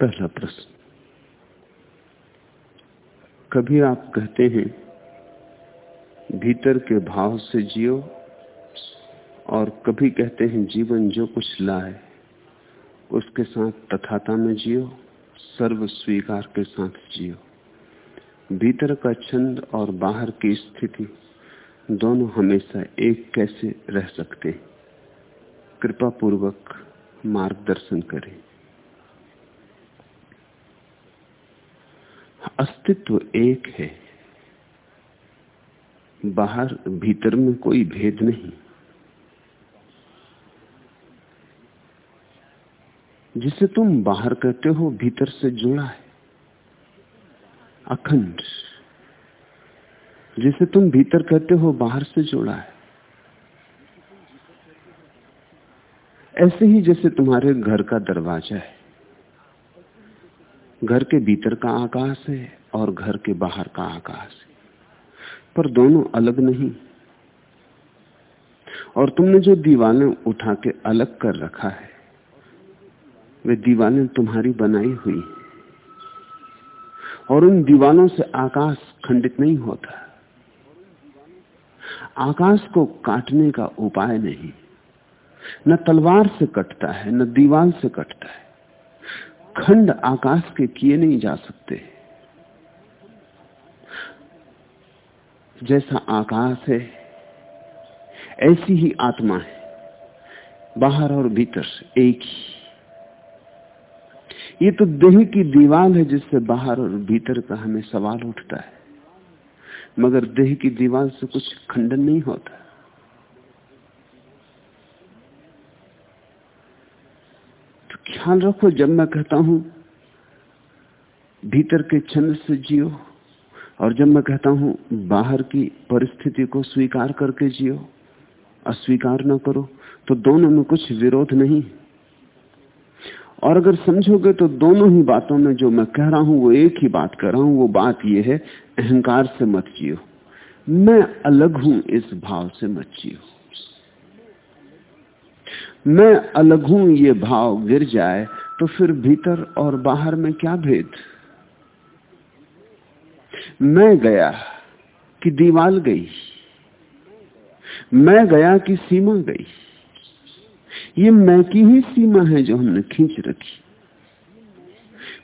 पहला प्रश्न। कभी आप कहते हैं, भीतर के भाव से जियो, और कभी कहते हैं, जीवन जो कुछ लाए, उसके साथ तथाता में जियो, सर्व स्वीकार के साथ जियो। भीतर का छंद और बाहर की स्थिति, दोनों हमेशा एक कैसे रह सकते कृपा पूर्वक मार्गदर्शन करें। अस्तित्व एक है। बाहर, भीतर में कोई भेद नहीं। जिसे तुम बाहर कहते हो, भीतर से जुड़ा है। अखंड। जिसे तुम भीतर कहते हो, बाहर से जुड़ा है। ऐसे ही जैसे तुम्हारे घर का दरवाज़ा है। घर के भीतर का आकाश है और घर के बाहर का आकाश है। पर दोनों अलग नहीं। और तुमने जो दीवालें उठा के अलग कर रखा है, वे दीवालें तुम्हारी बनाई हुई और उन दीवालों से आकाश खंडित नहीं होता। आकाश को काटने का उपाय नहीं। न तलवार से कटता है, न दीवाल से कटता है। खंड आकाश के किए नहीं जा सकते। जैसा आकाश है, ऐसी ही आत्मा है, बाहर और भीतर एक ही। ये तो देह की दीवार है जिससे बाहर और भीतर का हमें सवाल उठता है, मगर देह की दीवार से कुछ खंडन नहीं होता तो ख्याल रखो, जब मैं कहता हूँ, भीतर के छंद से जियो, और जब मैं कहता हूँ, बाहर की परिस्थिति को स्वीकार करके जियो, अस्वीकार ना करो तो दोनों में कुछ विरोध नहीं। और अगर समझोगे तो दोनों ही बातों में जो मैं कह रहा हूँ, वो एक ही बात कर रहा हूँ, वो बात यह है, अहंकार से मत जियो। मैं अलग हूँ, इस भाव से मत जियो। मैं अलग हूँ, ये भाव गिर जाए तो फिर भीतर और बाहर में क्या भेद? मैं गया कि दीवाल गई। मैं गया कि सीमा गई। ये मैं की ही सीमा है जो हमने खींच रखी।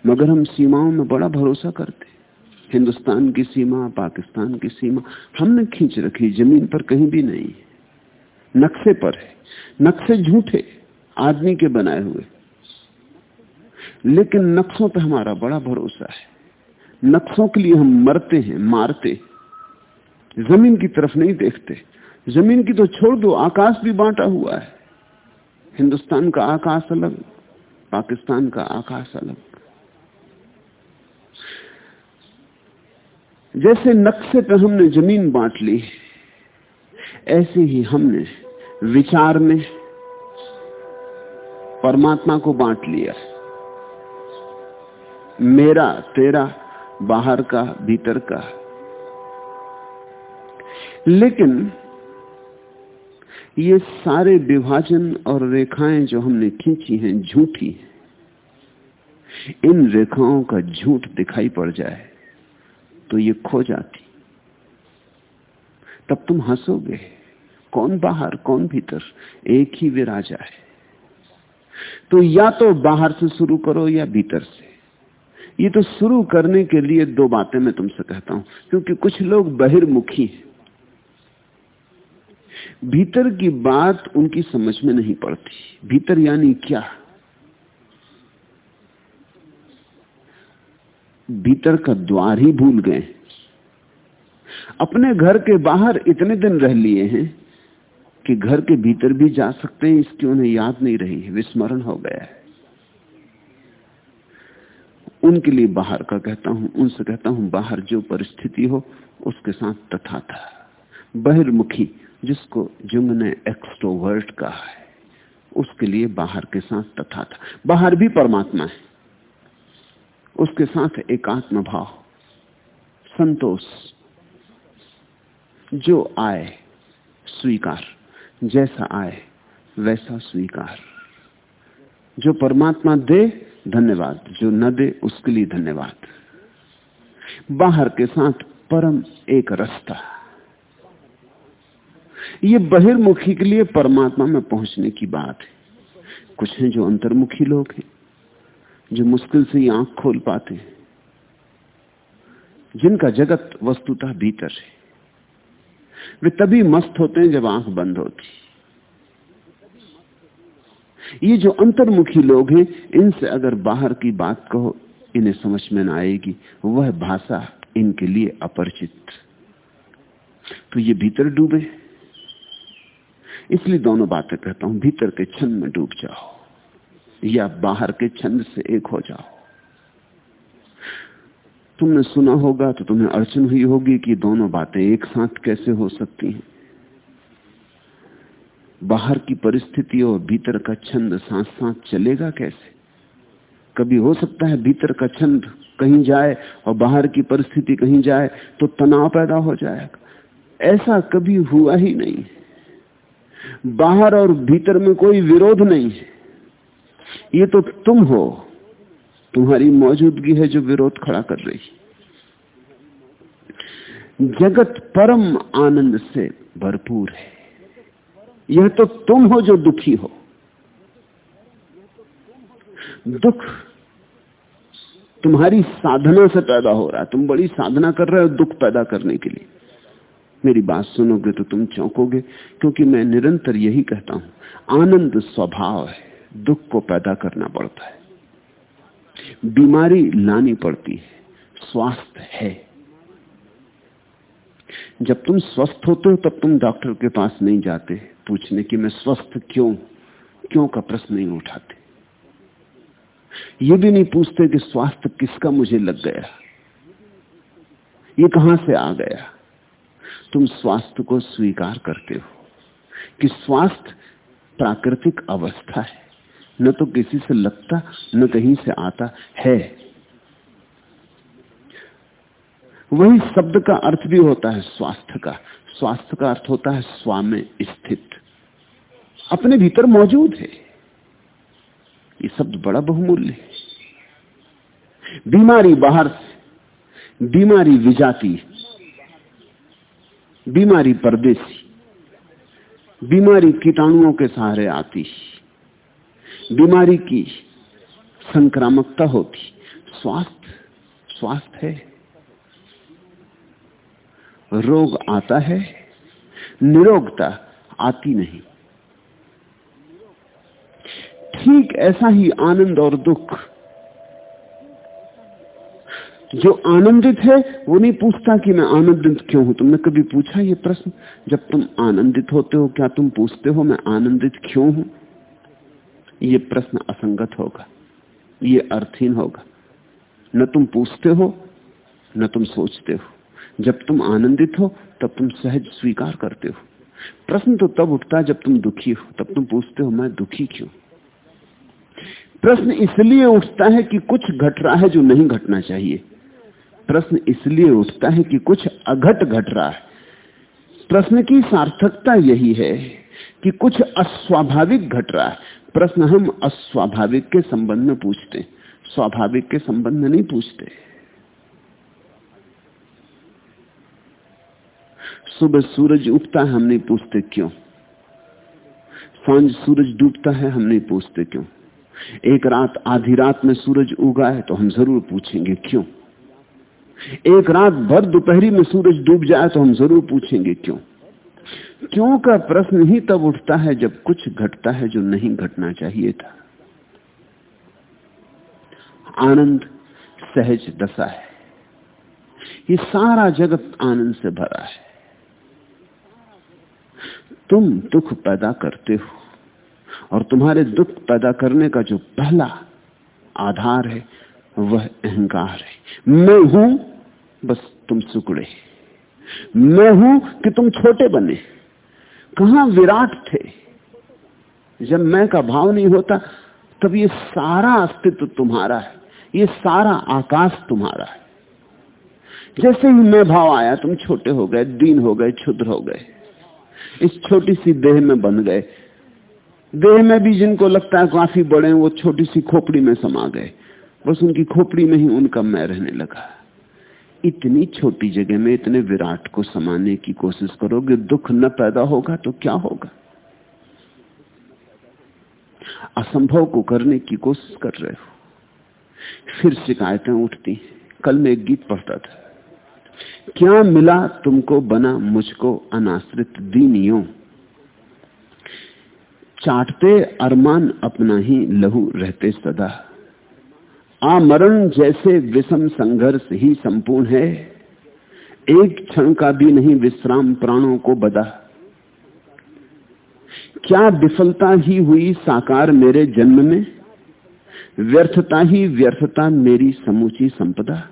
मगर हम सीमाओं में बड़ा भरोसा करते। हिंदुस्तान की सीमा, पाकिस्तान की सीमा हमने खींच रखी, ज़मीन पर कहीं भी नहीं। नक्शे पर है, नक्शे झूठे, आदमी के बनाए हुए। लेकिन नक्शों पर हमारा बड़ा भरोसा है। नक्शों के लिए हम मरते हैं, मारते ज़मीन की तरफ़ नहीं देखते। ज़मीन की तो छोड़ दो, आकाश भी बांटा हुआ है। हिंदुस्तान का आकाश अलग, पाकिस्तान का आकाश अलग। जैसे नक्शे पर हमने ज़मीन बांट ली, ऐसे ही हमने विचार में परमात्मा को बांट लिया। मेरा, तेरा, बाहर का, भीतर का। लेकिन ये सारे विभाजन और रेखाएँ जो हमने खींची हैं, झूठी इन रेखाओं का झूठ दिखाई पड़ जाए तो ये खो जाती। तब तुम हंसोगे। कौन बाहर, कौन भीतर, एक ही विराजा है। तो या तो बाहर से शुरू करो या भीतर से। ये तो शुरू करने के लिए दो बातें मैं तुमसे कहता हूँ, क्योंकि कुछ लोग बहिर्मुखी हैं। भीतर की बात उनकी समझ में नहीं पड़ती। भीतर यानी क्या? भीतर का द्वार ही भूल गए। अपने घर के बाहर इतने दिन रह लिए हैं कि घर के भीतर भी जा सकते हैं, इसकी उन्हें याद नहीं रही है, विस्मरण हो गया है। उनके लिए बाहर का कहता हूँ, उनसे कहता हूँ, बाहर जो परिस्थिति हो, उसके साथ तथा था। बहिर्मुखी, जिसको जुंग ने एक्सट्रोवर्ट कहा है, उसके लिए बाहर के साथ तथा था। बाहर भी परमात्मा है। उसके साथ एकात्म भाव संतोष, जो आए, स्वीकार। जैसा आए, वैसा स्वीकार। जो परमात्मा दे, धन्यवाद। जो न दे, उसके लिए धन्यवाद। बाहर के साथ परम एक रास्ता। ये बहिर्मुखी के लिए परमात्मा में पहुँचने की बात है। कुछ हैं जो अंतर्मुखी लोग हैं, जो मुश्किल से आँख खोल पाते हैं, जिनका जगत वस्तुतः भीतर है। वे तभी मस्त होते हैं जब आँख बंद होती। ये जो अंतर्मुखी लोग हैं, इनसे अगर बाहर की बात कहो, इन्हें समझ में ना आएगी। वह भाषा इनके लिए अपरिचित। तो ये भीतर डूबे। इसलिए दोनों बातें कहता हूँ, भीतर के छंद में डूब जाओ, या बाहर के छंद से एक हो जाओ। तुमने सुना होगा तो तुम्हें अड़चन हुई होगी कि दोनों बातें एक साथ कैसे हो सकती हैं। बाहर की परिस्थिति और भीतर का छंद साथ साथ चलेगा कैसे? कभी हो सकता है भीतर का छंद कहीं जाए और बाहर की परिस्थिति कहीं जाए तो तनाव पैदा हो जाएगा। ऐसा कभी हुआ ही नहीं बाहर और भीतर में कोई विरोध नहीं है। ये तो तुम हो। तुम्हारी मौजूदगी है जो विरोध खड़ा कर रही जगत परम आनंद से भरपूर है। यह तो तुम हो जो दुखी हो। दुख तुम्हारी साधना से पैदा हो रहा है। तुम बड़ी साधना कर रहे हो दुख पैदा करने के लिए। मेरी बात सुनोगे तो तुम चौंकोगे, क्योंकि मैं निरंतर यही कहता हूँ, आनंद स्वभाव है, दुख को पैदा करना पड़ता है। बीमारी लानी पड़ती है, स्वास्थ्य है। जब तुम स्वस्थ होते हो, तब तुम डॉक्टर के पास नहीं जाते। पूछने कि मैं स्वस्थ क्यों क्यों का प्रश्न नहीं उठाते। ये भी नहीं पूछते कि स्वास्थ्य किसका मुझे लग गया। ये कहाँ से आ गया। तुम स्वास्थ्य को स्वीकार करते हो कि स्वास्थ्य प्राकृतिक अवस्था है। न तो किसी से लगता, न कहीं से आता है। वही शब्द का अर्थ भी होता है स्वास्थ्य का। स्वास्थ्य का अर्थ होता है स्वामी स्थित। अपने भीतर मौजूद है। ये शब्द बड़ा बहुमूल्य है। बीमारी बाहर से, बीमारी विजाती, बीमारी परदेसी, बीमारी कीटाणुओं के सहारे आती। बीमारी की संक्रामकता होती। स्वास्थ्य स्वास्थ्य है। रोग आता है, निरोगता आती नहीं। ठीक ऐसा ही आनंद और दुख। जो आनंदित है, वो नहीं पूछता कि मैं आनंदित क्यों हूँ। तुमने कभी पूछा ये प्रश्न? जब तुम आनंदित होते हो, क्या तुम पूछते हो, मैं आनंदित क्यों हूँ? ये प्रश्न असंगत होगा, ये अर्थहीन होगा। न तुम पूछते हो, न तुम सोचते हो। जब तुम आनंदित हो, तब तुम सहज स्वीकार करते हो। प्रश्न तो तब उठता है जब तुम दुखी हो, तब तुम पूछते हो, मैं दुखी क्यों? प्रश्न इसलिए उठता है कि कुछ घट रहा है जो नहीं घटना चाहिए। प्रश्न इसलिए उठता है कि कुछ अघट घट रहा है। प्रश्न की सार्थकता यही है कि कुछ अस्वाभाविक घट रहा है। प्रश्न हम अस्वाभाविक के संबंध में पूछते स्वाभाविक के संबंध में नहीं पूछते। सुबह सूरज उगता है, हम नहीं पूछते क्यों? साँझ सूरज डूबता है, हम नहीं पूछते क्यों? एक रात, आधी रात में सूरज उगा है तो हम ज़रूर पूछेंगे क्यों? एक रात भर दोपहरी में सूरज डूब जाए तो हम ज़रूर पूछेंगे क्यों? क्यों का प्रश्न ही तब उठता है जब कुछ घटता है जो नहीं घटना चाहिए था? आनंद सहज दशा है। ये सारा जगत आनंद से भरा है। तुम दुख पैदा करते हो और तुम्हारे दुख पैदा करने का जो पहला आधार है, वह अहंकार है। मैं हूँ, बस तुम सुकड़े मैं हूँ कि तुम छोटे बने। कहा विराट थे? जब मैं का भाव नहीं होता, तब ये सारा अस्तित्व तुम्हारा है। ये सारा आकाश तुम्हारा है। जैसे ही मैं भाव आया, तुम छोटे हो गए, दीन हो गए, क्षुद्र हो गए। इस छोटी सी देह में बन गए। देह में भी जिनको लगता है काफ़ी बड़े वो छोटी सी खोपड़ी में समा गए। बस उनकी खोपड़ी में ही उनका मैं रहने लगा। इतनी छोटी जगह में इतने विराट को समाने की कोशिश करोगे, दुख न पैदा होगा तो क्या होगा? असंभव को करने की कोशिश कर रहे हो। फिर शिकायतें उठती कल मैं एक गीत पढ़ता था। क्या मिला तुमको बना मुझको अनाश्रित दीनियों? चाटते अरमान अपना ही लहू रहते सदा। आमरण जैसे विषम संघर्ष ही संपूर्ण है। एक क्षण का भी नहीं विश्राम प्राणों को बदा। क्या विफलता ही हुई साकार मेरे जन्म में? व्यर्थता ही व्यर्थता मेरी समूची संपदा।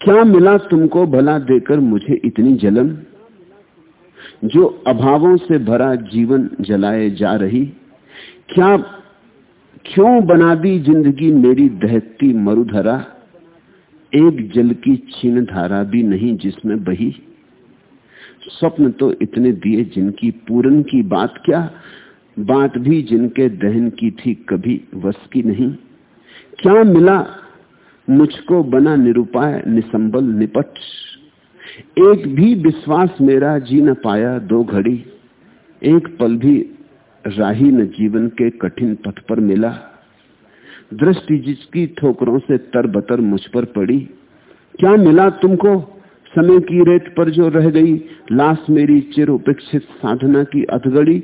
क्या मिला तुमको भला देकर मुझे इतनी जलन? जो अभावों से भरा जीवन जलाए जा रही, क्या क्यों बना दी ज़िंदगी मेरी दहती मरुधरा? एक जल की छीन धारा भी नहीं जिसमें बही। स्वप्न तो इतने दिए जिनकी पूरन की बात क्या? बात भी जिनके दहन की थी कभी वस की नहीं। क्या मिला? मुझको बना निरुपाय, निसंबल, निपट। एक भी विश्वास मेरा जी न पाया दो घड़ी। एक पल भी राही न जीवन के कठिन पथ पर मिला। दृष्टि जिसकी ठोकरों से तरबतर मुझ पर पड़ी। क्या मिला तुमको समय की रेत पर जो रह गई, लाश मेरी चिर उपेक्षित साधना की अधगड़ी?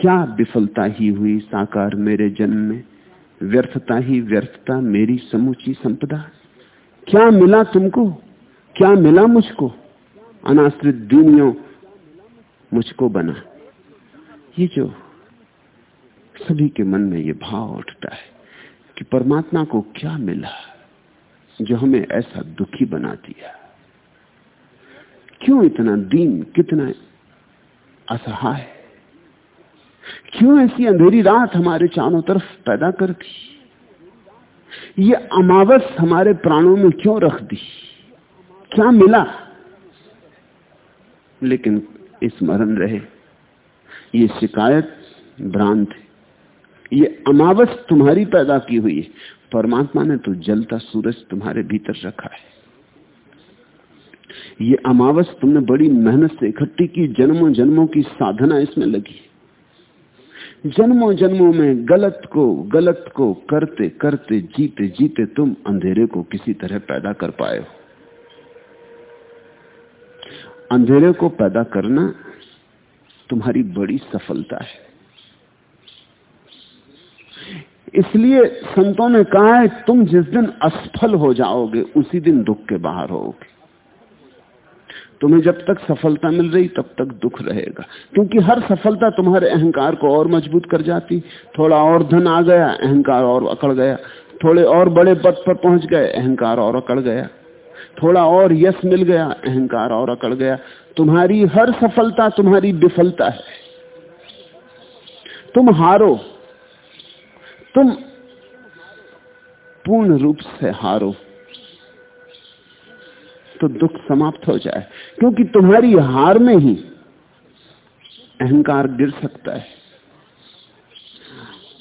क्या विफलता ही हुई साकार मेरे जन्म में? व्यर्थता ही व्यर्थता मेरी समूची संपदा। क्या मिला तुमको? क्या मिला मुझको? अनाश्रित दुनियों मुझको बना। ये जो सभी के मन में ये भाव उठता है कि परमात्मा को क्या मिला जो हमें ऐसा दुखी बना दिया। क्यों इतना दीन, कितना असहाय? क्यों ऐसी अंधेरी रात हमारे चारों तरफ़ पैदा कर दी? ये अमावस हमारे प्राणों में क्यों रख दी? क्या मिला? लेकिन स्मरण रहे, ये शिकायत भ्रांत है। ये अमावस तुम्हारी पैदा की हुई है। परमात्मा ने तो जलता सूरज तुम्हारे भीतर रखा है। ये अमावस तुमने बड़ी मेहनत से इकट्ठी की जन्मों जन्मों की साधना इसमें लगी जन्मों जन्मों में गलत को गलत को करते करते, जीते जीते तुम अंधेरे को किसी तरह पैदा कर पाए हो। अंधेरे को पैदा करना तुम्हारी बड़ी सफलता है। इसलिए संतों ने कहा है, तुम जिस दिन असफल हो जाओगे, उसी दिन दुख के बाहर होगे। तुम्हें जब तक सफलता मिल रही, तब तक दुख रहेगा। क्योंकि हर सफलता तुम्हारे अहंकार को और मज़बूत कर जाती। थोड़ा और धन आ गया, अहंकार और अकड़ गया। थोड़े और बड़े पद पर पहुँच गए, अहंकार और अकड़ गया। थोड़ा और यश मिल गया, अहंकार और अकड़ गया। तुम्हारी हर सफलता, तुम्हारी विफलता है। तुम हारो तुम पूर्ण रूप से हारो तो दुख समाप्त हो जाए, क्योंकि तुम्हारी हार में ही अहंकार गिर सकता है।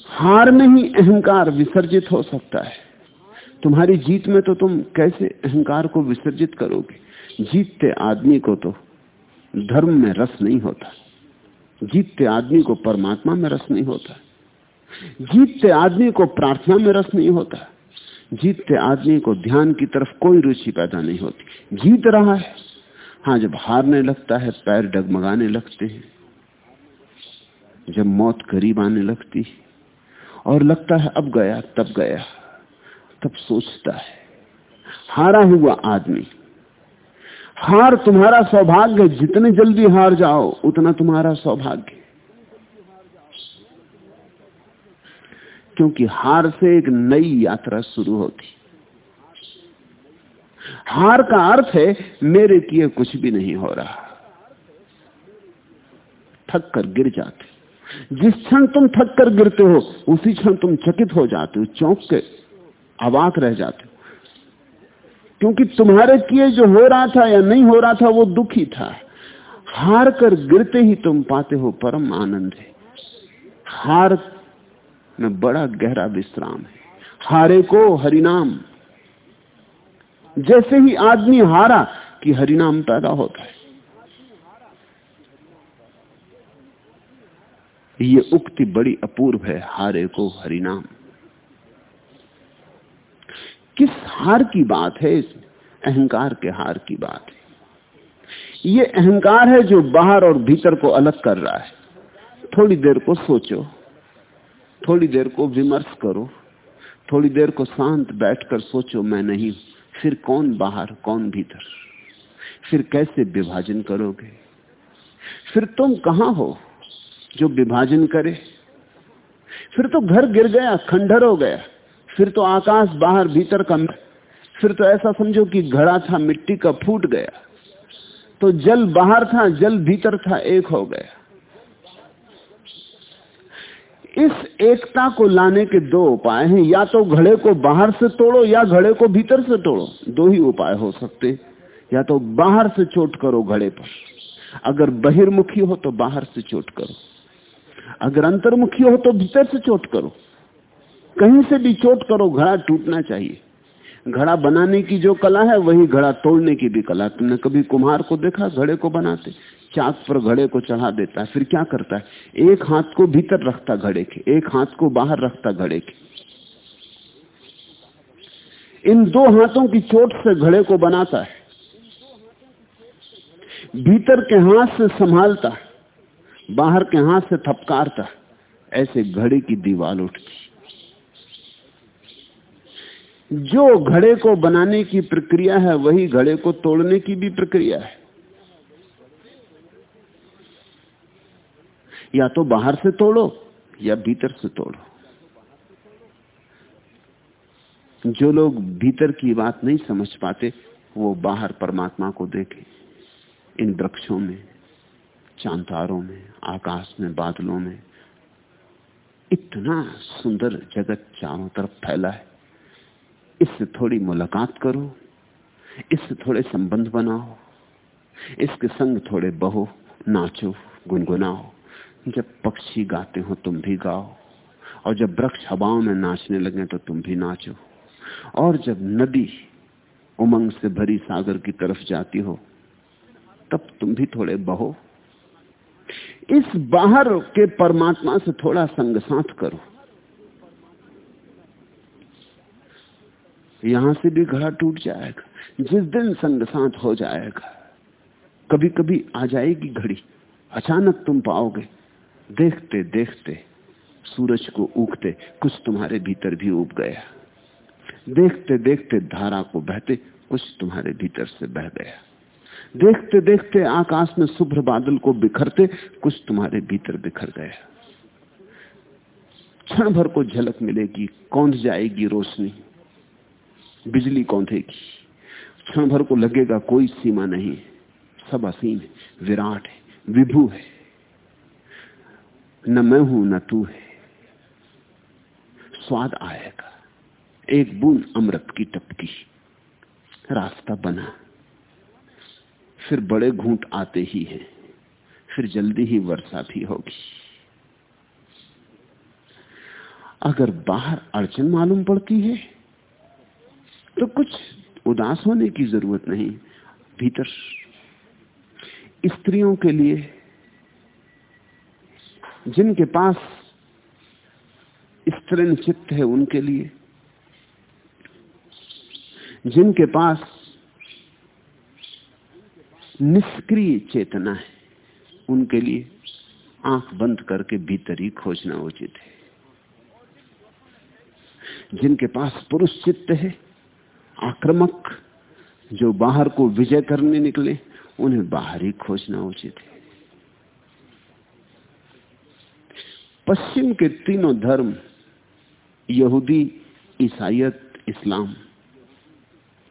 हार में ही अहंकार विसर्जित हो सकता है। तुम्हारी जीत में तो तुम कैसे अहंकार को विसर्जित करोगे? जीतते आदमी को तो धर्म में रस नहीं होता। जीतते आदमी को परमात्मा में रस नहीं होता। जीतते आदमी को प्रार्थना में रस नहीं होता। जीतते आदमी को ध्यान की तरफ़ कोई रुचि पैदा नहीं होती। जीत रहा है। हाँ जब हारने लगता है, पैर डगमगाने लगते हैं। जब मौत करीब आने लगती और लगता है, अब गया, तब गया, तब सोचता है, हारा हुआ आदमी। हार तुम्हारा सौभाग्य, जितने जल्दी हार जाओ, उतना तुम्हारा सौभाग्य। क्योंकि हार से एक नई यात्रा शुरू होती। हार का अर्थ है, मेरे किए कुछ भी नहीं हो रहा। थक कर गिर जाते। जिस क्षण तुम थक कर गिरते हो, उसी क्षण तुम चकित हो जाते हो, चौंक के अवाक रह जाते हो। क्योंकि तुम्हारे किए जो हो रहा था या नहीं हो रहा था, वो दुखी था। हार कर गिरते ही तुम पाते हो परम आनंद है। हार में बड़ा गहरा विश्राम है। हारे को हरिनाम। जैसे ही आदमी हारा कि हरिनाम पैदा होता है। ये उक्ति बड़ी अपूर्व है, हारे को हरिनाम। किस हार की बात है इस? अहंकार के हार की बात है। ये अहंकार है जो बाहर और भीतर को अलग कर रहा है। थोड़ी देर को सोचो। थोड़ी देर को विमर्श करो, थोड़ी देर को शांत बैठकर सोचो, मैं नहीं फिर कौन बाहर, कौन भीतर? फिर कैसे विभाजन करोगे? फिर तुम कहाँ हो जो विभाजन करे? फिर तो घर गिर गया, खंडर हो गया। फिर तो आकाश बाहर, भीतर का फिर तो ऐसा समझो कि घड़ा था, मिट्टी का फूट गया। तो जल बाहर था, जल भीतर था, एक हो गया। इस एकता को लाने के दो उपाय हैं। या तो घड़े को बाहर से तोड़ो, या घड़े को भीतर से तोड़ो। दो ही उपाय हो सकते या तो बाहर से चोट करो घड़े पर। अगर बहिर्मुखी हो तो बाहर से चोट करो। अगर अंतर्मुखी हो तो भीतर से चोट करो। कहीं से भी चोट करो, घड़ा टूटना चाहिए। घड़ा बनाने की जो कला है, वही घड़ा तोड़ने की भी कला। तुमने कभी कुम्हार को देखा? घड़े को बनाते। चाक पर घड़े को चढ़ा देता है। फिर क्या करता है? एक हाथ को भीतर रखता घड़े के, एक हाथ को बाहर रखता घड़े के। इन दो हाथों की चोट से घड़े को बनाता है। भीतर के हाथ से संभालता बाहर के हाथ से थपकारता ऐसे घड़े की दीवार उठती जो घड़े को बनाने की प्रक्रिया है, वही घड़े को तोड़ने की भी प्रक्रिया है। या तो बाहर से तोड़ो या भीतर से तोड़ो। जो लोग भीतर की बात नहीं समझ पाते, वो बाहर परमात्मा को देखें। इन वृक्षों में, चांतारों में, आकाश में, बादलों में, इतना सुंदर जगत चारों तरफ़ फैला है। इससे थोड़ी मुलाकात करो, इससे थोड़े संबंध बनाओ, इसके संग थोड़े बहो, नाचो, गुनगुनाओ। जब पक्षी गाते हो, तुम भी गाओ। और जब वृक्ष हवाओं में नाचने लगे तो तुम भी नाचो। और जब नदी उमंग से भरी सागर की तरफ़ जाती हो, तब तुम भी थोड़े बहो। इस बाहर के परमात्मा से थोड़ा संग साथ करो। यहाँ से भी घड़ा टूट जाएगा, जिस दिन संग साथ हो जाएगा कभी कभी आ जाएगी घड़ी, अचानक तुम पाओगे। देखते देखते सूरज को उगते कुछ तुम्हारे भीतर भी उग गया। देखते देखते धारा को बहते कुछ तुम्हारे भीतर से बह गया। देखते देखते आकाश में शुभ्र बादल को बिखरते कुछ तुम्हारे भीतर बिखर गया। क्षण भर को झलक मिलेगी, कौंध जाएगी रोशनी, बिजली कौंधेगी। क्षण भर को लगेगा कोई सीमा नहीं, सब असीम है, विराट है, विभू है। न मैं हूँ, न तू है। स्वाद आएगा। एक बूंद अमृत की टपकी। रास्ता बना। फिर बड़े घूंट आते ही हैं। फिर जल्दी ही वर्षा भी होगी। अगर बाहर अड़चन मालूम पड़ती है तो कुछ उदास होने की ज़रूरत नहीं। भीतर स्त्रियों के लिए जिनके पास स्त्रीन चित्त है उनके लिए, जिनके पास निष्क्रिय चेतना है उनके लिए आँख बंद करके भीतर ही खोजना उचित है। जिनके पास पुरुष चित्त है, आक्रमक, जो बाहर को विजय करने निकले, उन्हें बाहर ही खोजना उचित है। पश्चिम के तीनों धर्म, यहूदी ईसाइत इस्लाम,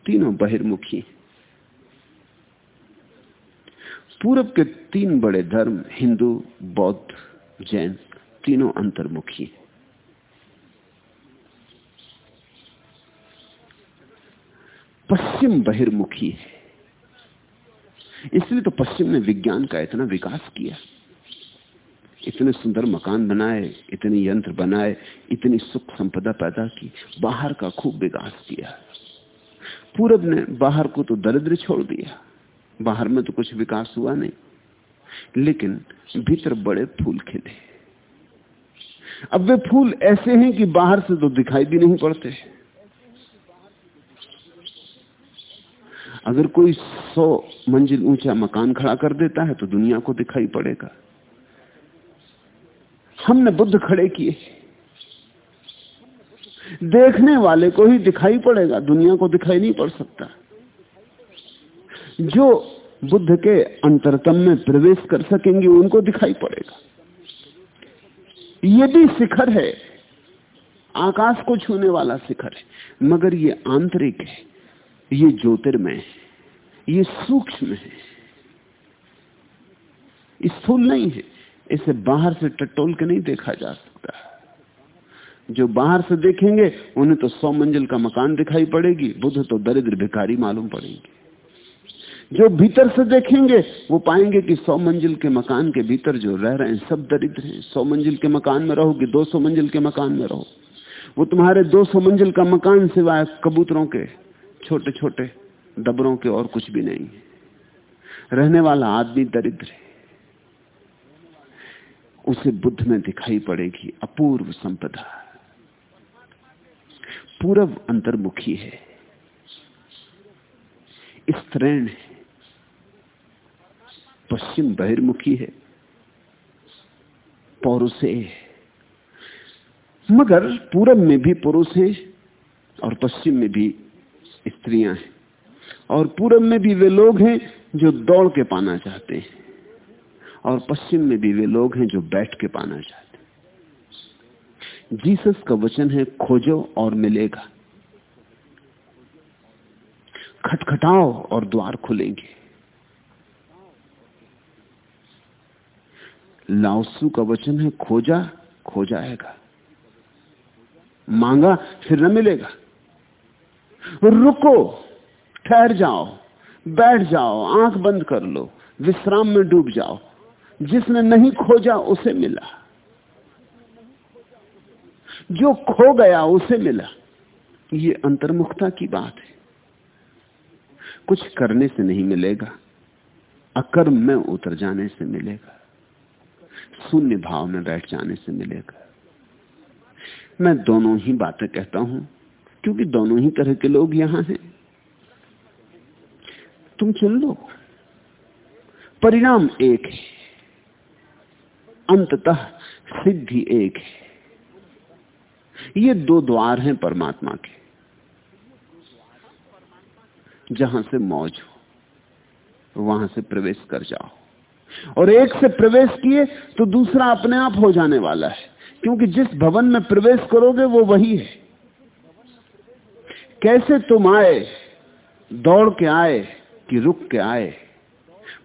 तीनों बहिर्मुखी पूरब के तीन बड़े धर्म, हिंदू, बौद्ध, जैन, तीनों अंतर्मुखी पश्चिम बहिर्मुखी है। इसलिए तो पश्चिम ने विज्ञान का इतना विकास किया। इतने सुंदर मकान बनाए, इतने यंत्र बनाए, इतनी सुख संपदा पैदा की, बाहर का खूब विकास किया। पूरब ने बाहर को तो दरिद्र छोड़ दिया, बाहर में तो कुछ विकास हुआ नहीं, लेकिन भीतर बड़े फूल खिले। अब वे फूल ऐसे हैं कि बाहर से तो दिखाई भी नहीं पड़ते। अगर कोई सौ मंजिल ऊँचा मकान खड़ा कर देता है तो दुनिया को दिखाई पड़ेगा। हमने बुद्ध खड़े किए। देखने वाले को ही दिखाई पड़ेगा, दुनिया को दिखाई नहीं पड़ सकता। जो बुद्ध के अंतरतम में प्रवेश कर सकेंगे, उनको दिखाई पड़ेगा। ये भी शिखर है, आकाश को छूने वाला शिखर है, मगर ये आंतरिक है, ये ज्योतिर्मय है, ये सूक्ष्म है। स्थूल नहीं है। इसे बाहर से टटोल के नहीं देखा जा सकता। जो बाहर से देखेंगे, उन्हें तो सौ मंजिल का मकान दिखाई पड़ेगी, बुद्ध तो दरिद्र भिखारी मालूम पड़ेंगे। जो भीतर से देखेंगे, वो पाएँगे कि सौ मंजिल के मकान के भीतर जो रह रहे हैं, सब दरिद्र हैं। सौ मंजिल के मकान में रहोगे, दो सौ मंजिल के मकान में रहो। वो तुम्हारे दो सौ मंजिल का मकान सिवाय कबूतरों के छोटे छोटे डबरों के और कुछ भी नहीं है। रहने वाला आदमी दरिद्र है। उसे बुद्ध में दिखाई पड़ेगी, अपूर्व संपदा। पूर्व अंतर्मुखी है। स्त्रीण है। पश्चिम बहिर्मुखी है। पौरुषे है। मगर पूरब में भी पुरुष है और पश्चिम में भी स्त्रियाँ हैं। और पूरब में भी वे लोग हैं जो दौड़ के पाना चाहते हैं। और पश्चिम में भी वे लोग हैं जो बैठ के पाना चाहते जीसस का वचन है, खोजो और मिलेगा। खटखटाओ और द्वार खुलेंगे। लाओसू का वचन है, खोजा खो जाएगा मांगा, फिर न मिलेगा। रुको, ठहर जाओ, बैठ जाओ, आँख बंद कर लो, विश्राम में डूब जाओ। जिसने नहीं खोजा उसे मिला। जो खो गया उसे मिला। ये अंतर्मुखता की बात है। कुछ करने से नहीं मिलेगा। अकर्म में उतर जाने से मिलेगा। शून्य भाव में बैठ जाने से मिलेगा। मैं दोनों ही बातें कहता हूँ, क्योंकि दोनों ही तरह के लोग यहाँ हैं। तुम चुन लो। परिणाम एक है। अंततः सिद्धि एक है। ये दो द्वार हैं परमात्मा के। जहाँ से मौज हो, वहाँ से प्रवेश कर जाओ। और एक से प्रवेश किए तो दूसरा अपने आप हो जाने वाला है। क्योंकि जिस भवन में प्रवेश करोगे वो वही है। कैसे तुम आए, दौड़ के आए कि रुक के आए,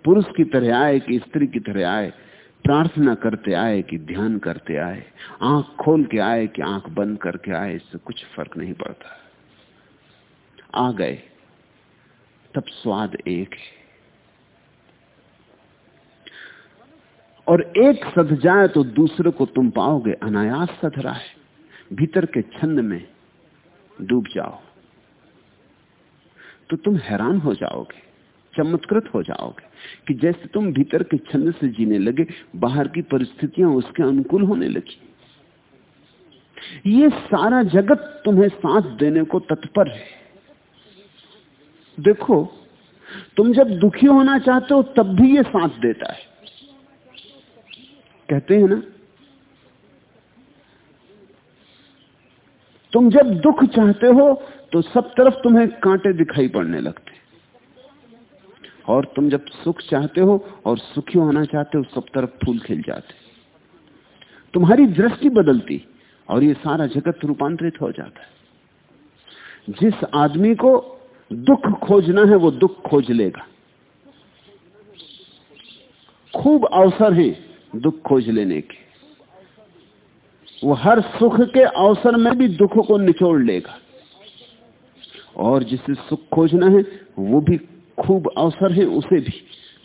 पुरुष की तरह आए कि स्त्री की तरह आए प्रार्थना करते आए कि ध्यान करते आए, आँख खोल के आए कि आँख बंद करके आए, इससे कुछ फ़र्क नहीं पड़ता। आ गए, तब स्वाद एक है। और एक सध जाए तो दूसरे को तुम पाओगे अनायास सध रहा है। भीतर के छंद में डूब जाओ। तो तुम हैरान हो जाओगे, चमत्कृत हो जाओगे। कि जैसे तुम भीतर के छंद से जीने लगे, बाहर की परिस्थितियाँ उसके अनुकूल होने लगी। ये सारा जगत तुम्हें साथ देने को तत्पर है। देखो, तुम जब दुखी होना चाहते हो, तब भी ये साथ देता है। कहते हैं ना? तुम जब दुख चाहते हो तो सब तरफ़ तुम्हें कांटे दिखाई पड़ने लगते और तुम जब सुख चाहते हो और सुखी होना चाहते हो, सब तरफ़ फूल खिल जाते तुम्हारी दृष्टि बदलती और ये सारा जगत रूपांतरित हो जाता है। जिस आदमी को दुख खोजना है, वो दुख खोज लेगा। खूब अवसर है दुख खोज लेने के। वो हर सुख के अवसर में भी दुख को निचोड़ लेगा। और जिसे सुख खोजना है, वो भी खूब अवसर है, उसे भी।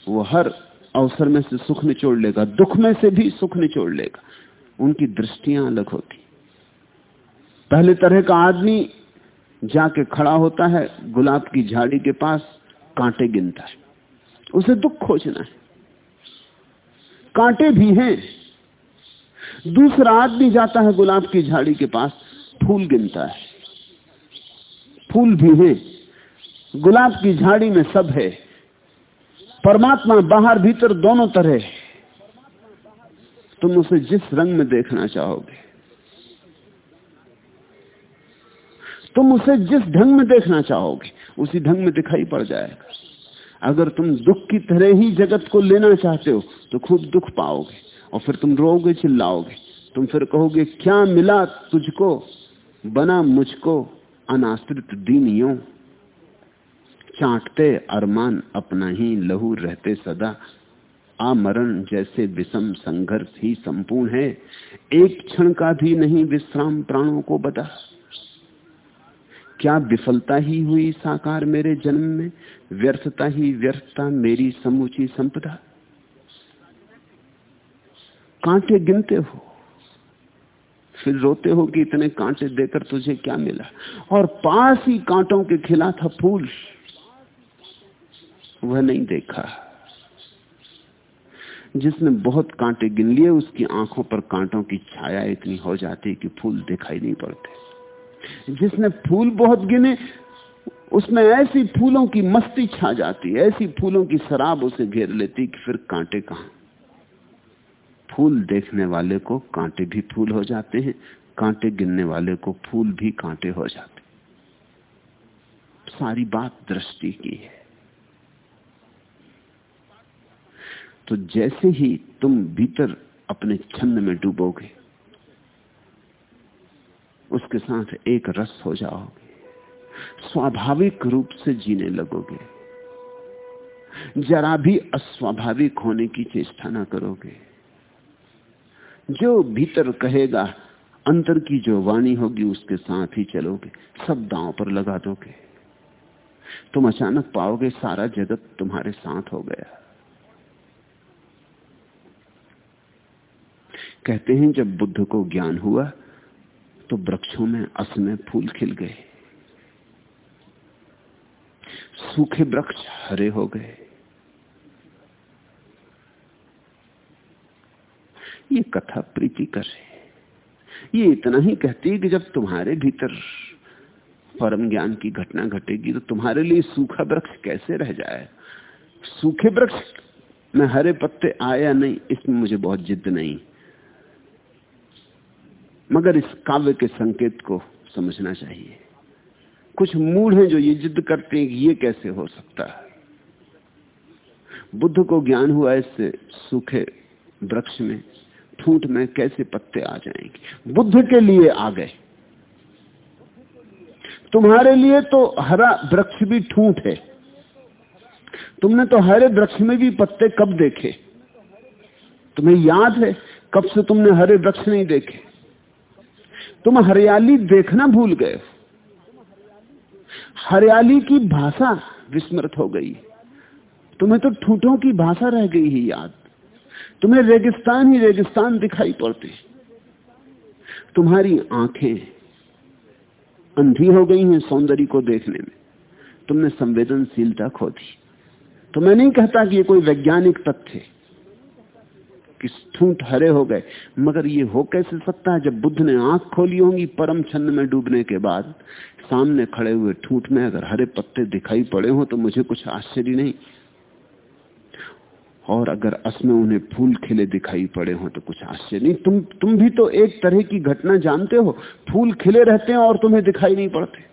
वो हर अवसर में से सुख निचोड़ लेगा, दुख में से भी सुख निचोड़ लेगा। उनकी दृष्टियाँ अलग होती। पहले तरह का आदमी जाके खड़ा होता है, गुलाब की झाड़ी के पास कांटे गिनता है। उसे दुख खोजना है। कांटे भी हैं। दूसरा आदमी जाता है गुलाब की झाड़ी के पास, फूल गिनता है। फूल भी हैं। गुलाब की झाड़ी में सब है। परमात्मा बाहर भीतर दोनों तरह तुम उसे जिस रंग में देखना चाहोगे, तुम उसे जिस ढंग में देखना चाहोगे, उसी ढंग में दिखाई पड़ जाएगा। अगर तुम दुख की तरह ही जगत को लेना चाहते हो तो खूब दुख पाओगे और फिर तुम रोगे, चिल्लाओगे। तुम फिर कहोगे, क्या मिला तुझको? बना मुझको अनाश्रित दीनियों। चाटते अरमान अपना ही लहू रहते सदा। आमरण जैसे विषम संघर्ष ही संपूर्ण है। एक क्षण का भी नहीं विश्राम प्राणों को बता क्या विफलता ही हुई साकार मेरे जन्म में? व्यर्थता ही व्यर्थता मेरी समूची संपदा। कांटे गिनते हो। फिर रोते हो कि इतने कांटे देकर तुझे क्या मिला? और पास ही कांटों के खिला था फूल। वह नहीं देखा। जिसने बहुत कांटे गिन लिए, उसकी आँखों पर कांटों की छाया इतनी हो जाती कि फूल दिखाई नहीं पड़ते। जिसने फूल बहुत गिने, उसमें ऐसी फूलों की मस्ती छा जाती ऐसी फूलों की शराब उसे घेर लेती कि फिर कांटे कहाँ? फूल देखने वाले को कांटे भी फूल हो जाते हैं, कांटे गिनने वाले को फूल भी कांटे हो जाते सारी बात दृष्टि की है। तो जैसे ही तुम भीतर अपने छंद में डूबोगे, उसके साथ एक रस हो जाओगे, स्वाभाविक रूप से जीने लगोगे, जरा भी अस्वाभाविक होने की चेष्टा ना करोगे। जो भीतर कहेगा, अंतर की जो वाणी होगी, उसके साथ ही चलोगे, सब दांव पर लगा दोगे। तुम अचानक पाओगे, सारा जगत तुम्हारे साथ हो गया। कहते हैं, जब बुद्ध को ज्ञान हुआ तो वृक्षों में असमय फूल खिल गए। सूखे वृक्ष हरे हो गए। ये कथा प्रीति कर। है ये इतना ही कहती है कि जब तुम्हारे भीतर परम ज्ञान की घटना घटेगी तो तुम्हारे लिए सूखा वृक्ष कैसे रह जाए? सूखे वृक्ष में हरे पत्ते आए या नहीं, इसमें मुझे बहुत जिद नहीं। मगर इस काव्य के संकेत को समझना चाहिए। कुछ मूड हैं जो ये जिद करते हैं कि ये कैसे हो सकता है। बुद्ध को ज्ञान हुआ इससे सूखे वृक्ष में, ठूठ में कैसे पत्ते आ जाएँगे? बुद्ध के लिए आ गए। तुम्हारे लिए तो हरा वृक्ष भी ठूठ है। तुमने तो हरे वृक्ष में भी पत्ते कब देखे? तुम्हें याद है कब से तुमने हरे वृक्ष नहीं देखे? तुम हरियाली देखना भूल गए हरियाली की भाषा विस्मृत हो गई। तुम्हें तो ठूठों की भाषा रह गई ही याद। तुम्हें रेगिस्तान ही रेगिस्तान दिखाई पड़ते। तुम्हारी आँखें अंधी हो गई हैं सौंदर्य को देखने में। तुमने संवेदनशीलता खो दी। तो मैं नहीं कहता कि ये कोई वैज्ञानिक तथ्य कि ठूंठ हरे हो गए। मगर ये हो कैसे सकता है? जब बुद्ध ने आँख खोली होंगी परम छंद में डूबने के बाद, सामने खड़े हुए ठूंठ में अगर हरे पत्ते दिखाई पड़े हो तो मुझे कुछ आश्चर्य नहीं। और अगर असमें उन्हें फूल खिले दिखाई पड़े हो तो कुछ आश्चर्य नहीं। तुम तुम भी तो एक तरह की घटना जानते हो। फूल खिले रहते हैं और तुम्हें दिखाई नहीं पड़ते।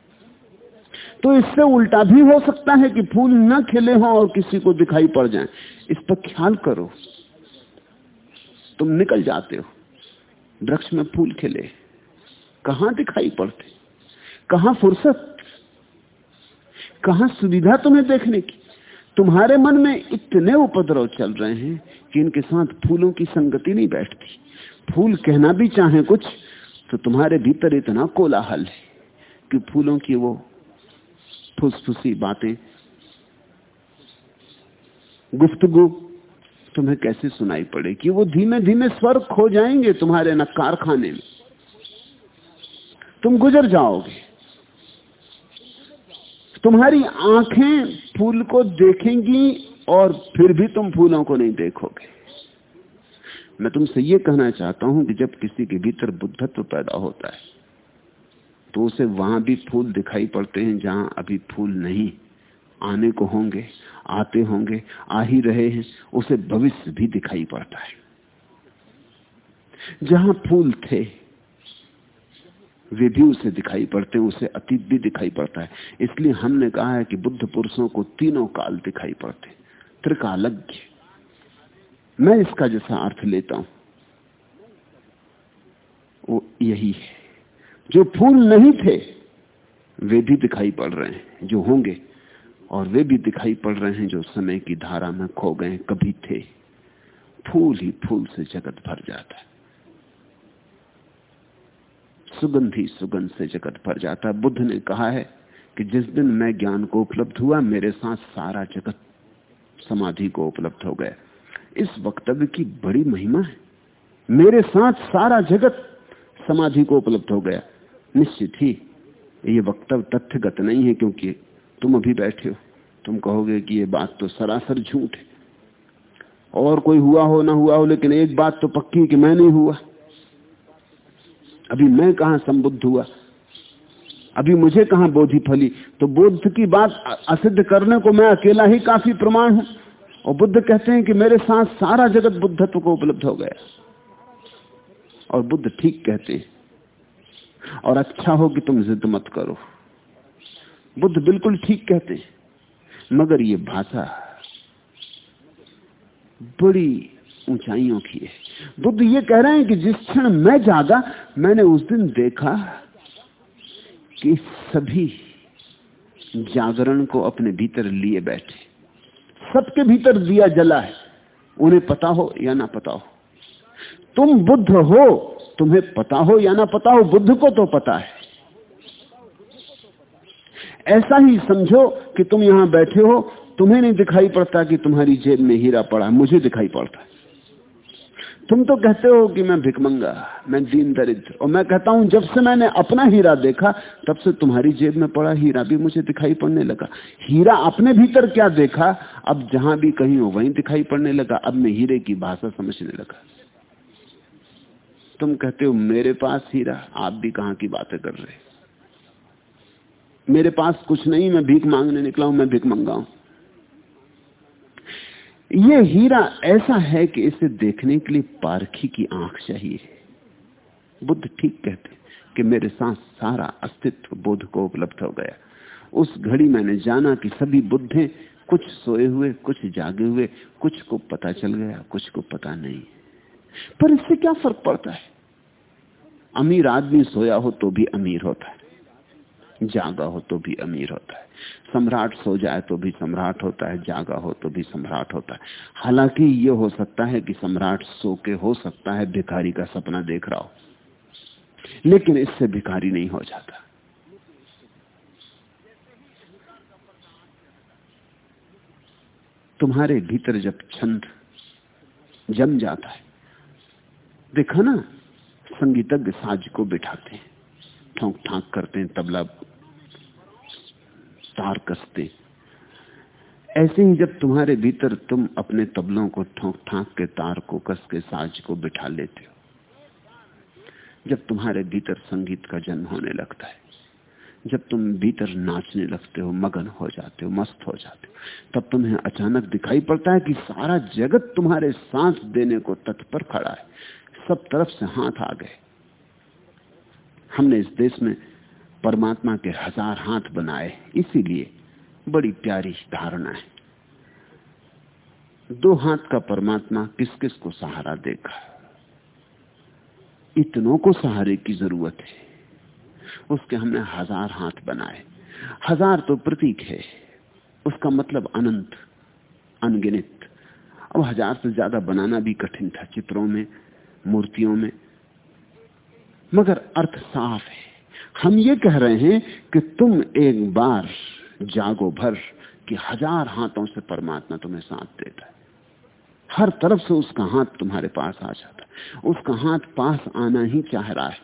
तो इससे उल्टा भी हो सकता है कि फूल न खिले हो और किसी को दिखाई पड़ जाए। इस पर ख्याल करो। तुम निकल जाते हो। वृक्ष में फूल खिले। कहाँ दिखाई पड़ते? कहाँ फुर्सत? कहाँ सुविधा तुम्हें देखने की? तुम्हारे मन में इतने उपद्रव चल रहे हैं कि इनके साथ फूलों की संगति नहीं बैठती। फूल कहना भी चाहे कुछ तो तुम्हारे भीतर इतना कोलाहल है कि फूलों की वो फुसफुसी बातें, गुफ्तगु तुम्हें कैसे सुनाई पड़ेगी वो धीमे धीमे स्वर खो जाएँगे तुम्हारे न कारखाने में? तुम गुजर जाओगे। तुम्हारी आँखें फूल को देखेंगी और फिर भी तुम फूलों को नहीं देखोगे। मैं तुमसे यह कहना चाहता हूँ कि जब किसी के भीतर बुद्धत्व पैदा होता है तो उसे वहाँ भी फूल दिखाई पड़ते हैं जहाँ अभी फूल नहीं। आने को होंगे, आते होंगे, आ ही रहे हैं, उसे भविष्य भी दिखाई पड़ता है। जहाँ फूल थे, वे भी उसे दिखाई पड़ते हैं उसे अतीत भी दिखाई पड़ता है। इसलिए हमने कहा है कि बुद्ध पुरुषों को तीनों काल दिखाई पड़ते, त्रिकालज्ञ। मैं इसका जैसा अर्थ लेता हूँ, वो यही है। जो फूल नहीं थे, वे भी दिखाई पड़ रहे हैं, जो होंगे और वे भी दिखाई पड़ रहे हैं जो समय की धारा में खो गए, कभी थे। फूल ही फूल से जगत भर जाता है। सुगंध ही सुगंध से जगत भर जाता है। बुद्ध ने कहा है कि जिस दिन मैं ज्ञान को उपलब्ध हुआ, मेरे साथ सारा जगत समाधि को उपलब्ध हो गया। इस वक्तव्य की बड़ी महिमा है। मेरे साथ सारा जगत समाधि को उपलब्ध हो गया। निश्चित ही ये वक्तव्य तथ्यगत नहीं है, क्योंकि तुम अभी बैठे हो। तुम कहोगे कि ये बात तो सरासर झूठ है। और कोई हुआ हो, ना हुआ हो, लेकिन एक बात तो पक्की कि मैं नहीं हुआ। अभी मैं कहा संबुद्ध हुआ? अभी मुझे कहा बोधि फली? तो बुद्ध की बात असिद्ध करने को मैं अकेला ही काफ़ी प्रमाण हूँ। और बुद्ध कहते हैं कि मेरे साथ सारा जगत बुद्धत्व को उपलब्ध हो गया। और बुद्ध ठीक कहते हैं। और अच्छा हो कि तुम जिद मत करो। बुद्ध बिल्कुल ठीक कहते हैं। मगर ये भाषा बड़ी ऊंचाइयों की है। बुद्ध ये कह रहे हैं कि जिस क्षण मैं जागा, मैंने उस दिन देखा कि सभी जागरण को अपने भीतर लिए बैठे। सबके भीतर दिया जला है। उन्हें पता हो या ना पता हो। तुम बुद्ध हो, तुम्हें पता हो या ना पता हो, बुद्ध को तो पता है। ऐसा ही समझो कि तुम यहाँ बैठे हो, तुम्हें नहीं दिखाई पड़ता कि तुम्हारी जेब में हीरा पड़ा मुझे दिखाई पड़ता है। तुम तो कहते हो कि मैं भिकमंगा मैं दीन दरिद्र, और मैं कहता हूँ, जब से मैंने अपना हीरा देखा, तब से तुम्हारी जेब में पड़ा हीरा, भी मुझे दिखाई पड़ने लगा। हीरा अपने भीतर क्या देखा? अब जहाँ भी कहीं हो, वहीं दिखाई पड़ने लगा। अब मैं हीरे की भाषा समझने लगा। तुम कहते हो, मेरे पास हीरा, आप भी कहाँ की बातें कर रहे मेरे पास कुछ नहीं, मैं भीख मांगने निकला हूँ, मैं भीख मंगा हूँ ये हीरा ऐसा है कि इसे देखने के लिए पारखी की आँख चाहिए। बुद्ध ठीक कहते कि मेरे साथ सारा अस्तित्व बुद्ध को उपलब्ध हो गया। उस घड़ी मैंने जाना कि सभी बुद्ध हैं, कुछ सोए हुए, कुछ जागे हुए, कुछ को पता चल गया, कुछ को पता नहीं। पर इससे क्या फ़र्क पड़ता है? अमीर आदमी सोया हो तो भी अमीर होता है। जागा हो तो भी अमीर होता है। सम्राट सो जाए तो भी सम्राट होता है, जागा हो तो भी सम्राट होता है। हालाँकि ये हो सकता है कि सम्राट सो के हो सकता है, भिखारी का सपना देख रहा हो। लेकिन इससे भिखारी नहीं हो जाता। तुम्हारे भीतर जब छंद जम जाता है, देखा ना, संगीतज्ञ साज को बिठाते हैं। ठोंक ठाक करते हैं, तबला तार कसते। ऐसे ही जब तुम्हारे भीतर तुम अपने तबलों को ठोंक ठाक के, तार को कस के, साज को बिठा लेते हो, जब तुम्हारे भीतर संगीत का जन्म होने लगता है, जब तुम भीतर नाचने लगते हो, मगन हो जाते हो, मस्त हो जाते हो, तब तुम्हें अचानक दिखाई पड़ता है कि सारा जगत तुम्हारे सांस देने को तत्पर खड़ा है, सब तरफ़ से हाथ आ गए। हमने इस देश में परमात्मा के हज़ार हाथ बनाए, इसीलिए बड़ी प्यारी धारणा है। दो हाथ का परमात्मा किस किस को सहारा देगा? इतनों को सहारे की ज़रूरत है। उसके हमने हज़ार हाथ बनाए। हज़ार तो प्रतीक है। उसका मतलब अनंत, अनगिनित। अब हज़ार से ज़्यादा बनाना भी कठिन था चित्रों में, मूर्तियों में। मगर अर्थ साफ़ है। हम ये कह रहे हैं कि तुम एक बार जागो भर कि हज़ार हाथों से परमात्मा तुम्हें साथ देता है। हर तरफ़ से उसका हाथ तुम्हारे पास आ जाता है। उसका हाथ पास आना ही चाह रहा है।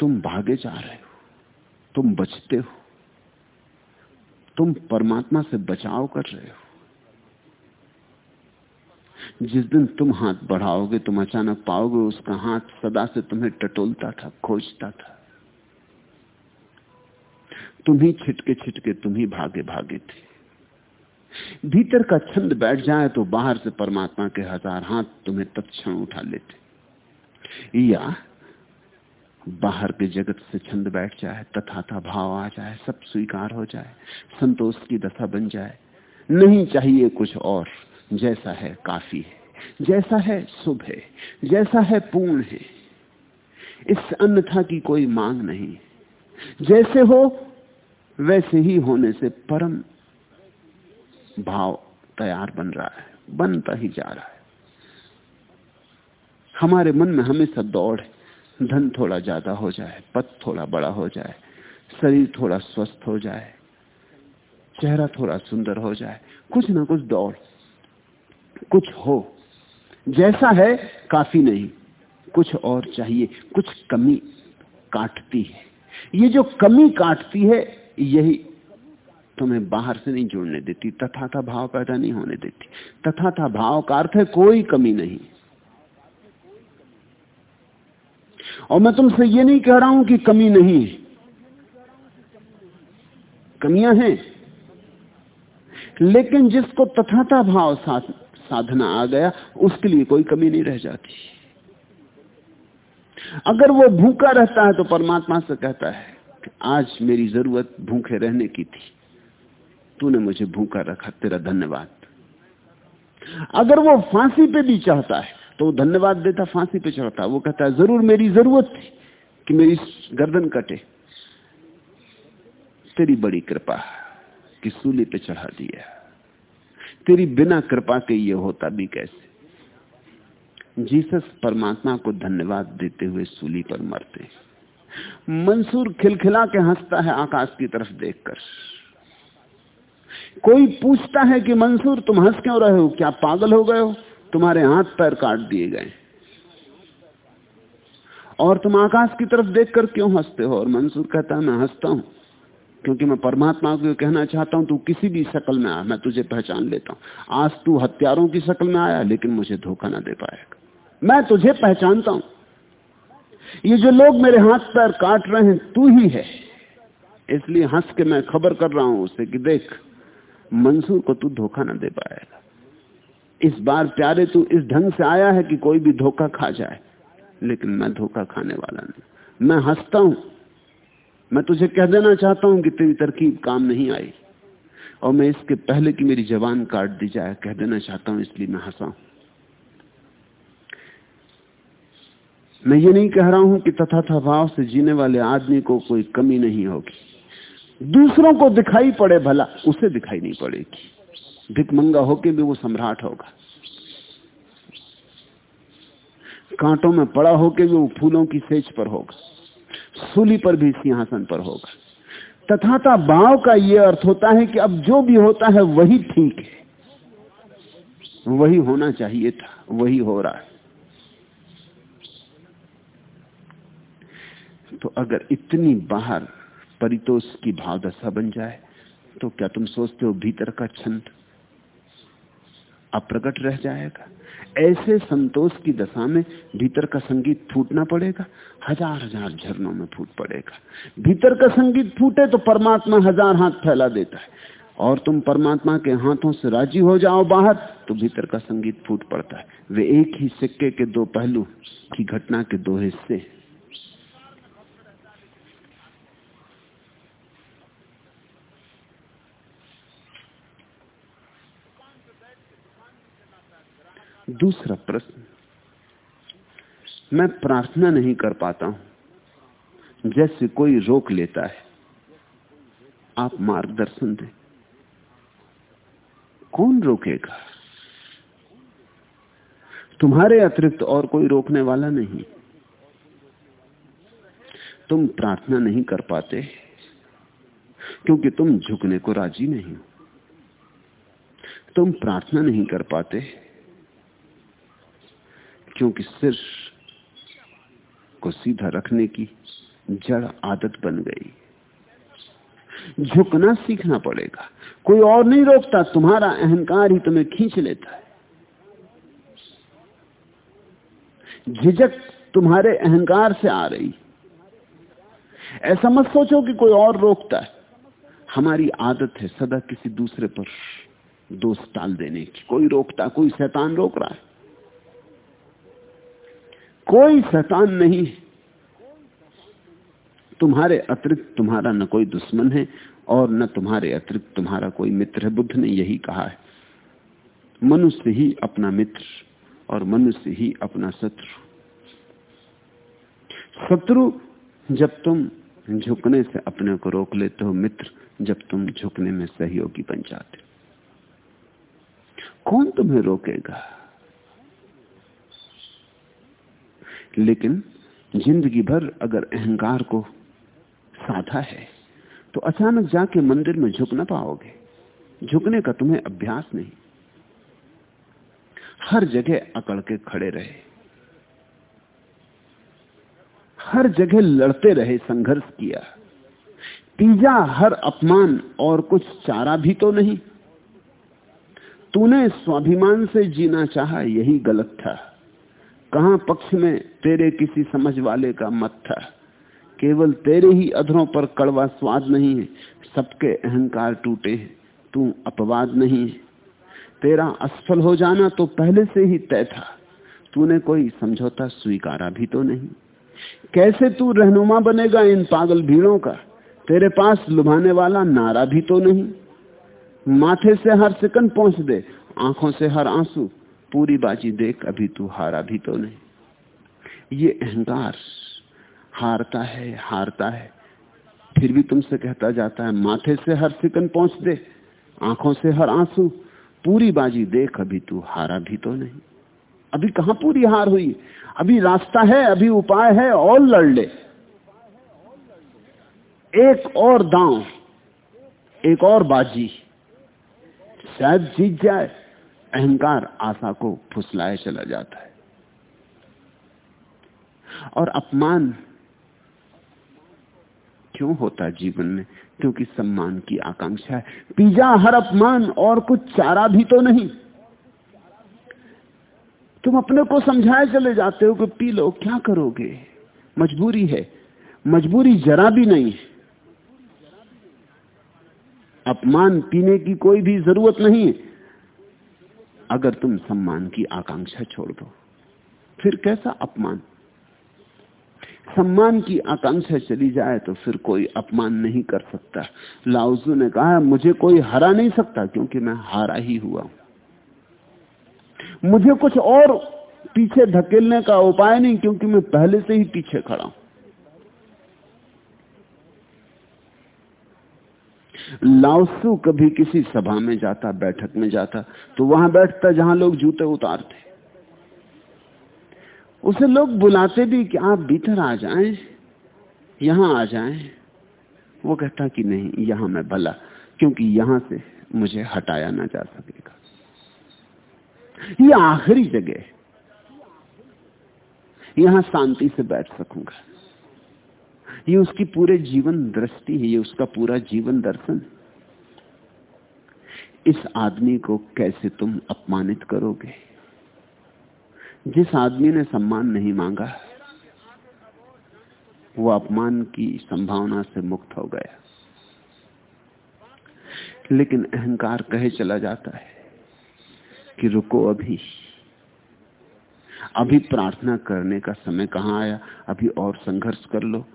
तुम भागे जा रहे हो। तुम बचते हो। तुम परमात्मा से बचाव कर रहे हो। जिस दिन तुम हाथ बढ़ाओगे, तुम अचानक पाओगे, उसका हाथ सदा से तुम्हें टटोलता था, खोजता था। तुम ही छिटके छिटके, तुम ही भागे भागे थे। भीतर का छंद बैठ जाए तो बाहर से परमात्मा के हज़ार हाथ तुम्हें तत्क्षण उठा लेते। या बाहर के जगत से छंद बैठ जाए तथाता भाव आ जाए, सब स्वीकार हो जाए, संतोष की दशा बन जाए। नहीं चाहिए कुछ और। जैसा है काफ़ी है, जैसा है शुभ है, जैसा है पूर्ण है, इस अन्यथा की कोई मांग नहीं। जैसे हो, वैसे ही होने से परम भाव तैयार बन रहा है, बनता ही जा रहा है। हमारे मन में हमेशा दौड़ है, धन थोड़ा ज़्यादा हो जाए, पद थोड़ा बड़ा हो जाए, शरीर थोड़ा स्वस्थ हो जाए, चेहरा थोड़ा सुंदर हो जाए, कुछ ना कुछ दौड़। कुछ हो। जैसा है, काफ़ी नहीं। कुछ और चाहिए। कुछ कमी काटती है। ये जो कमी काटती है, यही तुम्हें बाहर से नहीं जुड़ने देती। तथाता भाव पैदा नहीं होने देती। तथाता भाव का अर्थ है, कोई कमी नहीं। और मैं तुमसे ये नहीं कह रहा हूँ कि कमी नहीं है। कमियाँ हैं। लेकिन जिसको तथाता भाव साथ साधना आ गया, उसके लिए कोई कमी नहीं रह जाती। अगर वो भूखा रहता है तो परमात्मा से कहता है कि आज मेरी ज़रूरत भूखे रहने की थी। तूने मुझे भूखा रखा, तेरा धन्यवाद। अगर वो फांसी पे भी चाहता है तो धन्यवाद देता, फांसी पे चढ़ता वो कहता है, ज़रूर मेरी ज़रूरत थी कि मेरी गर्दन कटे। तेरी बड़ी कृपा कि सूली पे चढ़ा दिया तेरी बिना कृपा के ये होता भी कैसे? जीसस परमात्मा को धन्यवाद देते हुए सूली पर मरते मंसूर खिलखिला के हंसता है आकाश की तरफ़ देखकर। कोई पूछता है कि मंसूर, तुम हंस क्यों रहे हो? क्या पागल हो गए हो? तुम्हारे हाथ पैर काट दिए गए। और तुम आकाश की तरफ़ देखकर क्यों हँसते हो? और मंसूर कहता है, मैं हंसता हूँ। क्योंकि मैं परमात्मा को कहना चाहता हूँ, तू किसी भी शक्ल में आ, मैं तुझे पहचान लेता हूँ। आज तू हत्यारों की शक्ल में आया, लेकिन मुझे धोखा ना दे पाएगा। मैं तुझे पहचानता हूँ। ये जो लोग मेरे हाथ पैर काट रहे हैं, तू ही है। इसलिए हंस के मैं खबर कर रहा हूँ उसे कि देख मंसूर को तू धोखा ना दे पाएगा। इस बार प्यारे तू इस ढंग से आया है कि कोई भी धोखा खा जाए, लेकिन मैं धोखा खाने वाला नहीं। मैं हंसता हूँ मैं तुझे कह देना चाहता हूँ कि तेरी तरकीब काम नहीं आई। और मैं इसके पहले कि मेरी जवान काट दी जाए, कह देना चाहता हूँ, इसलिए मैं हंसा हूँ। मैं ये नहीं कह रहा हूँ कि तथा भाव से जीने वाले आदमी को कोई कमी नहीं होगी। दूसरों को दिखाई पड़े भला, उसे दिखाई नहीं पड़ेगी। भिकमंगा होके भी वो सम्राट होगा। कांटों में पड़ा होके भी वो फूलों की सेज पर होगा। सूली पर भी सिंहासन पर होगा। तथाता भाव का यह अर्थ होता है कि अब जो भी होता है वही ठीक है। वही होना चाहिए था, वही हो रहा है। तो अगर इतनी बाहर परितोष की भावदशा बन जाए तो क्या तुम सोचते हो भीतर का छंद अप्रकट रह जाएगा? ऐसे संतोष की दशा में भीतर का संगीत फूटना पड़ेगा, हज़ार हज़ार झरनों में फूट पड़ेगा। भीतर का संगीत फूटे तो परमात्मा हज़ार हाथ फैला देता है। और तुम परमात्मा के हाथों से राज़ी हो जाओ बाहर तो भीतर का संगीत फूट पड़ता है। वे एक ही सिक्के के दो पहलू की घटना के दो हिस्से दूसरा प्रश्न। मैं प्रार्थना नहीं कर पाता हूँ, जैसे कोई रोक लेता है। आप मार्गदर्शन दें। कौन रोकेगा? तुम्हारे अतिरिक्त और कोई रोकने वाला नहीं। तुम प्रार्थना नहीं कर पाते, क्योंकि तुम झुकने को राज़ी नहीं हो। तुम प्रार्थना नहीं कर पाते। क्योंकि सिर को सीधा रखने की जड़ आदत बन गई। झुकना सीखना पड़ेगा। कोई और नहीं रोकता, तुम्हारा अहंकार ही तुम्हें खींच लेता है। झिझक तुम्हारे अहंकार से आ रही। ऐसा मत सोचो कि कोई और रोकता है। हमारी आदत है सदा किसी दूसरे पर दोष टाल देने की। कोई रोकता, कोई शैतान रोक रहा है। कोई शैतान नहीं तुम्हारे अतिरिक्त तुम्हारा न कोई दुश्मन है और न तुम्हारे अतिरिक्त तुम्हारा कोई मित्र है। बुद्ध ने यही कहा है। मनुष्य ही अपना मित्र और मनुष्य ही अपना शत्रु। शत्रु जब तुम झुकने से अपने को रोक लेते हो, मित्र जब तुम झुकने में सहयोगी बन जाते कौन तुम्हें रोकेगा? लेकिन ज़िंदगी भर अगर अहंकार को साधा है तो अचानक जाके मंदिर में झुक ना पाओगे। झुकने का तुम्हें अभ्यास नहीं। हर जगह अकड़ के खड़े रहे। हर जगह लड़ते रहे, संघर्ष किया। तीजा हर अपमान और कुछ चारा भी तो नहीं। तूने स्वाभिमान से जीना चाहा, यही गलत था। कहाँ पक्ष में तेरे किसी समझ वाले का मत था? केवल तेरे ही अधरों पर कड़वा स्वाद नहीं है। सबके अहंकार टूटे हैं। तू अपवाद नहीं है। तेरा असफल हो जाना तो पहले से ही तय था। तूने कोई समझौता स्वीकारा भी तो नहीं। कैसे तू रहनुमा बनेगा इन पागल भीड़ों का? तेरे पास लुभाने वाला नारा भी तो नहीं। माथे से हर सिकन पहुँच दे, आँखों से हर आँसू। पूरी बाजी देख, अभी तू हारा भी तो नहीं। ये अहंकार हारता है हारता है, फिर भी तुमसे कहता जाता है, माथे से हर सिकन पहुँच दे, आँखों से हर आँसू, पूरी बाजी देख, अभी तू हारा भी तो नहीं। अभी कहाँ पूरी हार हुई? अभी रास्ता है, अभी उपाय है, और लड़ ले। एक और दांव, एक और बाजी, शायद जीत जाए। अहंकार आशा को फुसलाए चला जाता है। और अपमान क्यों होता जीवन में? क्योंकि सम्मान की आकांक्षा है। पीजा, हर अपमान और कुछ चारा भी तो नहीं। तुम अपने को समझाए चले जाते हो कि पी लो, क्या करोगे? मजबूरी है। मजबूरी जरा भी नहीं है। अपमान पीने की कोई भी ज़रूरत नहीं है। अगर तुम सम्मान की आकांक्षा छोड़ दो, फिर कैसा अपमान? सम्मान की आकांक्षा चली जाए तो फिर कोई अपमान नहीं कर सकता। लाउजू ने कहा, मुझे कोई हरा नहीं सकता क्योंकि मैं हारा ही हुआ मुझे कुछ और पीछे धकेलने का उपाय नहीं क्योंकि मैं पहले से ही पीछे खड़ा हूँ। लाउसू कभी किसी सभा में जाता, बैठक में जाता तो वहाँ बैठता जहाँ लोग जूते उतारते। उसे लोग बुलाते भी कि आप भीतर आ जाएँ, यहाँ आ जाएँ। वो कहता कि नहीं, यहाँ मैं भला, क्योंकि यहाँ से मुझे हटाया ना जा सकेगा। ये आखिरी जगह यहाँ शांति से बैठ सकूँगा। ये उसकी पूरे जीवन दृष्टि है, ये उसका पूरा जीवन दर्शन। इस आदमी को कैसे तुम अपमानित करोगे? जिस आदमी ने सम्मान नहीं मांगा, वो अपमान की संभावना से मुक्त हो गया। लेकिन अहंकार कहे चला जाता है कि रुको अभी। अभी प्रार्थना करने का समय कहाँ आया? अभी और संघर्ष कर लो।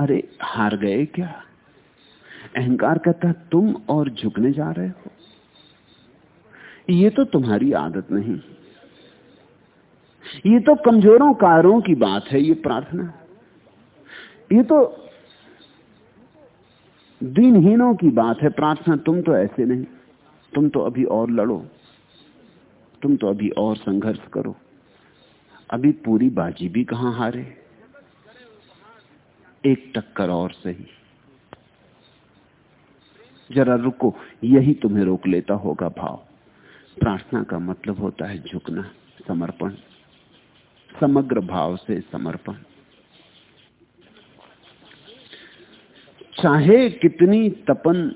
अरे हार गए क्या? अहंकार कहता तुम और झुकने जा रहे हो। ये तो तुम्हारी आदत नहीं। ये तो कमजोरों कारों की बात है, ये प्रार्थना ये तो दिनहीनों की बात है, प्रार्थना, तुम तो ऐसे नहीं। तुम तो अभी और लड़ो। तुम तो अभी और संघर्ष करो। अभी पूरी बाजी भी कहाँ हारे? एक टक्कर और सही। जरा रुको, यही तुम्हें रोक लेता होगा भाव। प्रार्थना का मतलब होता है झुकना, समर्पण। समग्र भाव से समर्पण। चाहे कितनी तपन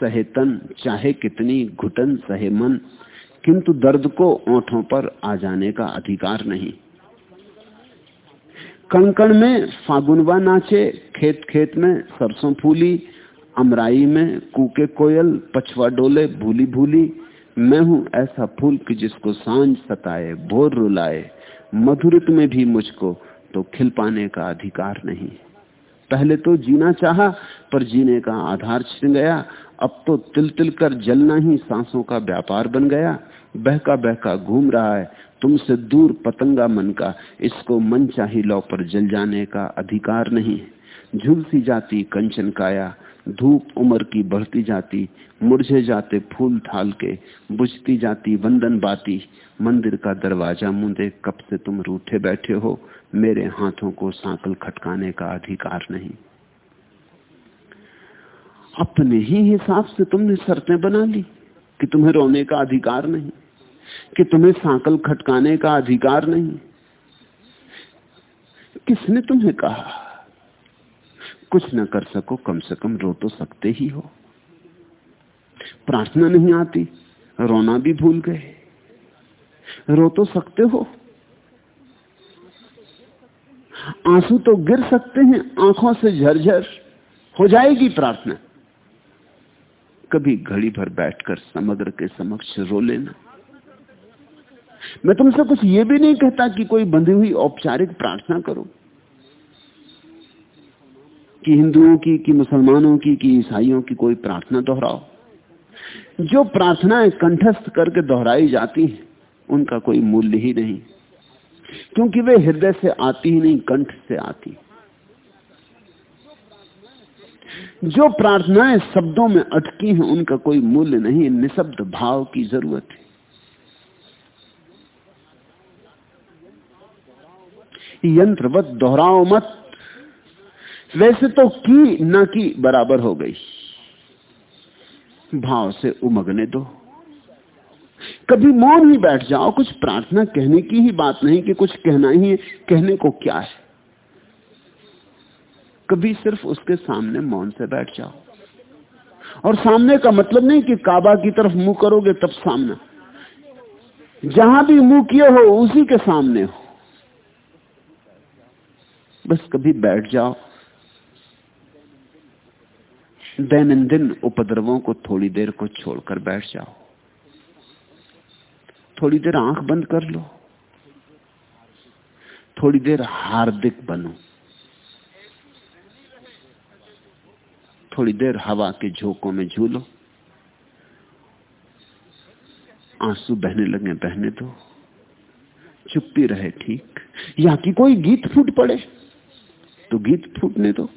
सहेतन, चाहे कितनी घुटन सहे मन किंतु दर्द को ओठों पर आ जाने का अधिकार नहीं। कणकण में फागुनवा नाचे खेत खेत में सरसों फूली, अमराई में कूके कोयल पछवा डोले, भूली भूली। मैं हूँ ऐसा फूल कि जिसको साँझ सताए, भोर रुलाए। मधुरित में भी मुझको तो खिल पाने का अधिकार नहीं। पहले तो जीना चाहा, पर जीने का आधार छिन गया। अब तो तिल तिल कर जलना ही सांसों का व्यापार बन गया। बहका बहका घूम रहा है तुमसे दूर पतंगा मन का, इसको मन चाही लो पर जल जाने का अधिकार नहीं झुलसी जाती कंचन काया, धूप उम्र की बढ़ती जाती, मुरझे जाते फूल थाल के, बुझती जाती वंदन बाती। मंदिर का दरवाज़ा मुंदे, कब से तुम रूठे बैठे हो? मेरे हाथों को सांकल खटकाने का अधिकार नहीं। अपने ही हिसाब से तुमने शर्तें बना ली कि तुम्हें रोने का अधिकार नहीं। कि तुम्हें सांकल खटकाने का अधिकार नहीं। किसने तुम्हें कहा? कुछ न कर सको, कम से कम रो तो सकते ही हो। प्रार्थना नहीं आती, रोना भी भूल गए। रो तो सकते हो। आँसू तो गिर सकते हैं, आँखों से झरझर हो जाएगी प्रार्थना। कभी घड़ी भर बैठकर समग्र के समक्ष रो लेना। मैं तुमसे कुछ ये भी नहीं कहता कि कोई बंधी हुई औपचारिक प्रार्थना करो। कि हिंदुओं की, कि मुसलमानों की, कि ईसाइयों की कोई प्रार्थना दोहराओ। जो प्रार्थनाएँ कंठस्थ करके दोहराई जाती हैं, उनका कोई मूल्य ही नहीं। क्योंकि वे हृदय से आती ही नहीं, कंठ से आती। जो प्रार्थनाएँ शब्दों में अटकी हैं, उनका कोई मूल्य नहीं, निशब्द भाव की ज़रूरत है। यंत्रवत दोहराओ मत। वैसे तो की न की बराबर हो गई। भाव से उमगने दो। कभी मौन ही बैठ जाओ, कुछ प्रार्थना कहने की ही बात नहीं कि कुछ कहना ही है, कहने को क्या है। कभी सिर्फ़ उसके सामने मौन से बैठ जाओ। और सामने का मतलब नहीं कि काबा की तरफ़ मुँह करोगे तब सामना। जहाँ भी मुँह किए हो, उसी के सामने हो। बस कभी बैठ जाओ। दैनंदिन उपद्रवों को थोड़ी देर को छोड़कर बैठ जाओ। थोड़ी देर आँख बंद कर लो। थोड़ी देर हार्दिक बनो। थोड़ी देर हवा के झोंकों में झूलो। आँसू बहने लगे, बहने दो। चुप्पी रहे ठीक। या कि कोई गीत फूट पड़े? तो गीत फूटने दो।